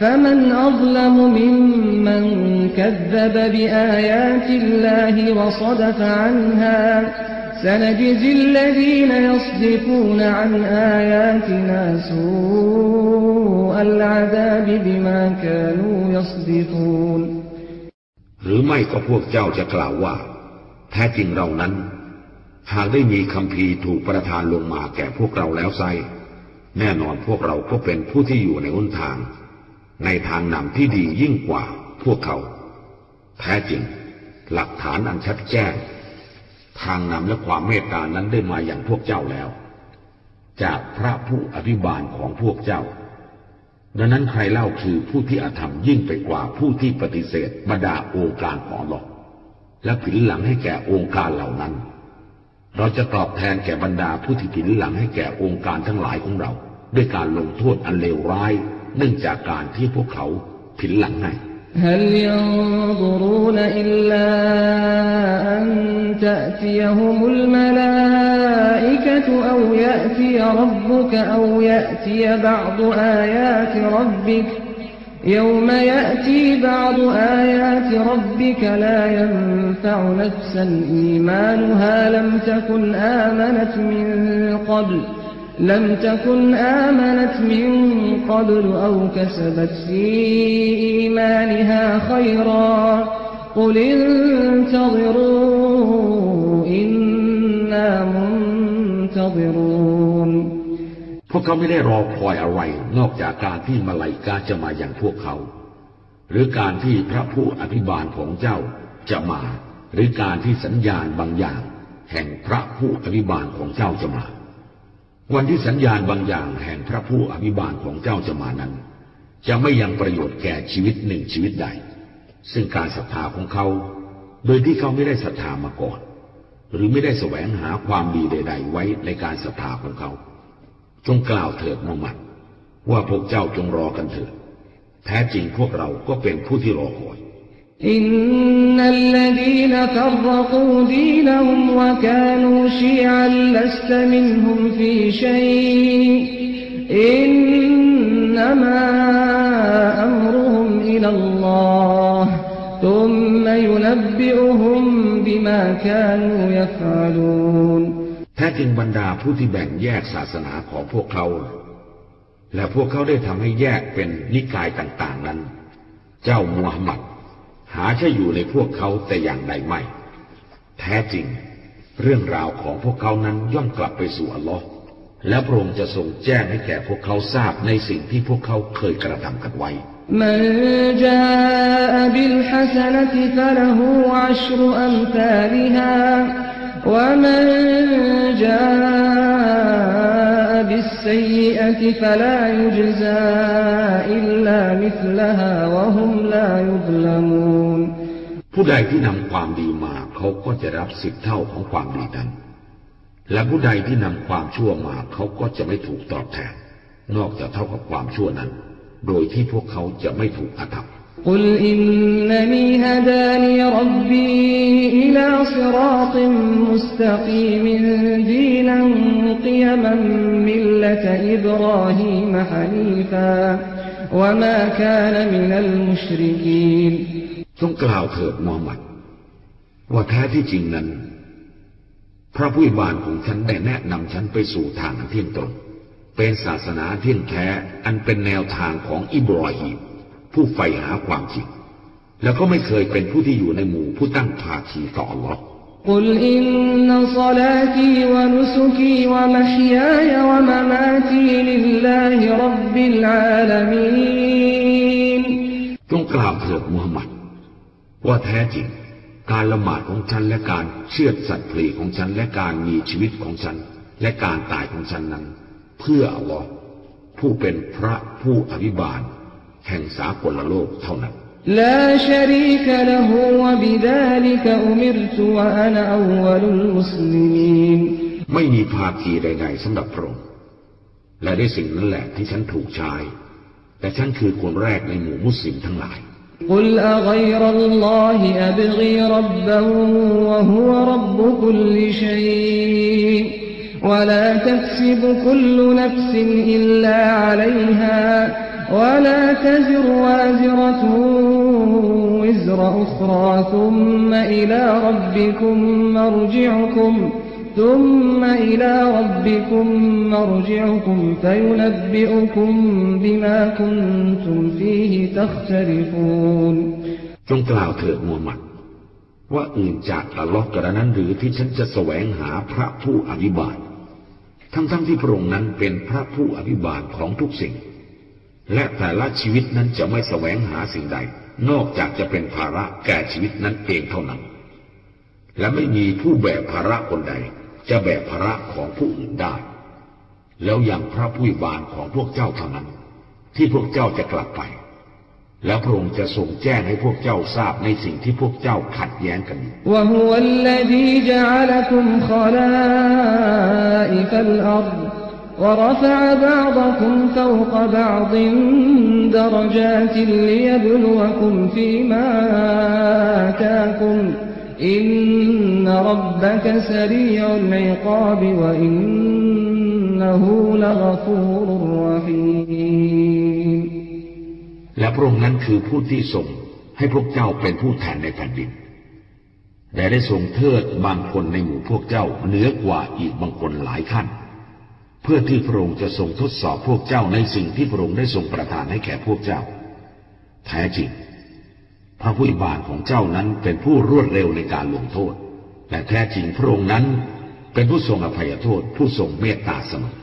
فمن أظلم ممن كذب بآيات الله وصدف عنها سنجزي الذين يصدفون عن آياتنا سوء العذاب بما كانوا يصدفون หรือไม่ก็พวกเจ้าจะกล่าวว่า แท้จริงเรานั้น หากได้มีคำพีร์ถูกประทานลงมาแก่พวกเราแล้วไซแน่นอนพวกเราก็เป็นผู้ที่อยู่ในหนทาง ในทางนำที่ดียิ่งกว่าพวกเขา แท้จริง หลักฐานอันชัดแจ้ง ทางนำและความเมตตานั้นได้มาอย่างพวกเจ้าแล้ว จากพระผู้อภิบาลของพวกเจ้า ดังนั้นใครเล่าคือผู้ที่อาธรรมยิ่งไปกว่าผู้ที่ปฏิเสธบรรดาองค์การของหลอกและผินหลังให้แก่องค์การเหล่านั้น เราจะตอบแทนแก่บรรดาผู้ที่ผินหลังให้แก่องค์การทั้งหลายของเรา ด้วยการลงโทษอันเลวร้าย เนื่องจากการที่พวกเขาผินหลังให้ هل ينظرون إلا أن تأتيهم الملائكة أو يأتي ربك أو يأتي بعض آيات ربك يوم يأتي بعض آيات ربك لا ينفع نفسا إيمانها لم تكن آمنت من قبل لم تكن آمنت من قبل أو كسبت في إيمانها خيرا قل انتظروا إنا منتظرون พวกเขาไม่ได้รอคอยอะไร นอกจากการที่มาลายกาจะมาอย่างพวกเขา หรือการที่พระผู้อภิบาลของเจ้าจะมา หรือการที่สัญญาณบางอย่าง แห่งพระผู้อภิบาลของเจ้าจะมา วันที่สัญญาณบางอย่างแห่งพระผู้อภิบาลของเจ้าจะมานั้น จะไม่ยังประโยชน์แก่ชีวิตหนึ่งชีวิตใด ซึ่งการศรัทธาของเขา โดยที่เขาไม่ได้ศรัทธามาก่อน หรือไม่ได้แสวงหาความดีใด ๆ ไว้ในการศรัทธาของเขา จงกล่าวเถิดมูฮัมมัด ว่าพวกเจ้าจงรอกันเถิดแท้จริงพวกเราก็เป็นผู้ที่รอคอย อินนัลลดีนฟัรกูดีนฮุมวะกานูชีอัลลัสตมินฮุมฟีชัยอินนมาอัมรุฮุมอิลัลลอฮทุมมยุนบิอุฮุมบิมากานูยัฟอาลูนแท้จริงบรรดาผู้ที่แบ่งแยกศาสนาของพวกเขาและพวกเขาได้ทำให้แยกเป็นนิกายต่าง ๆนั้น เจ้ามูฮัมหมัด หาใช่อยู่ในพวกเขาแต่อย่างใดไม่ แท้จริง เรื่องราวของพวกเขานั้นย่อมกลับไปสู่อัลลอฮ์และพระองค์จะทรงแจ้งให้แก่พวกเขาทราบในสิ่งที่พวกเขาเคยกระทำกันไว้มัน بالحسنة فله عشر أمثالها ومن جاء بالسيئة فلا يجزى إلا مثلها وهم لا يظلمون ผู้ใดที่นำความดีมาเขาก็จะรับสิบเท่าของความดีนั้น และผู้ใดที่นำความชั่วมาเขาก็จะไม่ถูกตอบแทน นอกจากเท่ากับความชั่วนั้น โดยที่พวกเขาจะไม่ถูกอาธรรม قل إنني هداني ربي إلى صراط مستقيم دينا قيما ملة إبراهيم حنيفا وما كان من المشركين จงกล่าวเถิดมูฮัมหมัด ว่าแท้ที่จริงนั้น พระผู้บานของฉันได้แนะนำฉันไปสู่ทางอันเที่ยงตรง เป็นศาสนาเที่ยงแท้อันเป็นแนวทางของอิบรอฮีม ผู้ใฝ่หาความจริง แล้วก็ไม่เคยเป็นผู้ที่อยู่ในหมู่ผู้ตั้งภาคีต่อ Allah กลอินนศลาตีวนุสุกีวมหยายวมมาตีลิลลาฮิรับบิลอาลามีนจงกล่าวเถิดมูฮัมหมัด ว่าแท้จริง การละหมาดของฉันและการเชื่อสัตว์พลีของฉันและการมีชีวิตของฉัน และการตายของฉันนั้น เพื่ออัลลอผู้เป็นพระผู้อภิบาล แห่งสากลโลกเท่านั้น لا شريك له وبذلك أمرت وأنا أول المسلمين ไม่มีภาคีใด ๆสำหรับพระองค์และได้สิ่งนั้นแหละที่ฉันถูกใช้ แต่ฉันคือคนแรกในหมู่มุสลิมทั้งหลาย قل أغير الله أبغي ربا وهو رب كل شيء ولا تكسب كل نفس إلا عليها ولا تزر وازرة وزر أخرى ثم إلى ربكم مرجعكم ثم إلى ربكم مرجعكم فينبئكم بما كنتم فيه تختلفون จงกล่าวเถิดมูฮัมหมัด ว่าอื่นจากอัลลอฮ์กระนั้นหรือที่ฉันจะแสวงหาพระผู้อภิบาล ทั้งๆทที่พระองค์นั้นเป็นพระผู้อภิบาลของทุกสิ่ง และแต่ละชีวิตนั้นจะไม่แสวงหาสิ่งใด นอกจากจะเป็นภาระแก่ชีวิตนั้นเองเท่านั้น และไม่มีผู้แบกภาระคนใด จะแบกภาระของผู้อื่นได้ แล้วอย่างพระผู้วิบาลของพวกเจ้าเท่านั้น ที่พวกเจ้าจะกลับไป แล้วพระองค์จะทรงแจ้งให้พวกเจ้าทราบในสิ่งที่พวกเจ้าขัดแย้งกันอยู่ وهو الذي جعلكم خلائف الأرض ورفع بعضكم فوق بعض درجات ليبلوكم فيما آتاكم إن ربك سريع العقاب وإنه لغفور رحيم และพระองค์นั้นคือผู้ที่ทรงให้พวกเจ้าเป็นผู้แทนในแผ่นดิน และได้ทรงเทิดบางคนในหมู่พวกเจ้าเหนือกว่าอีกบางคนหลายขั้น เพื่อที่พระองค์จะทรงทดสอบพวกเจ้าในสิ่งที่พระองค์ได้ทรงประทานให้แก่พวกเจ้า แท้จริง พระผู้อิบานของเจ้านั้นเป็นผู้รวดเร็วในการลงโทษ แต่แท้จริงพระองค์นั้นเป็นผู้ทรงอภัยโทษผู้ทรงเมตตาเสมอ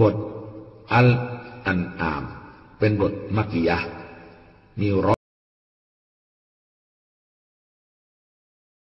บทอัลอันอาม เป็นบทมักกิยะมีร้อย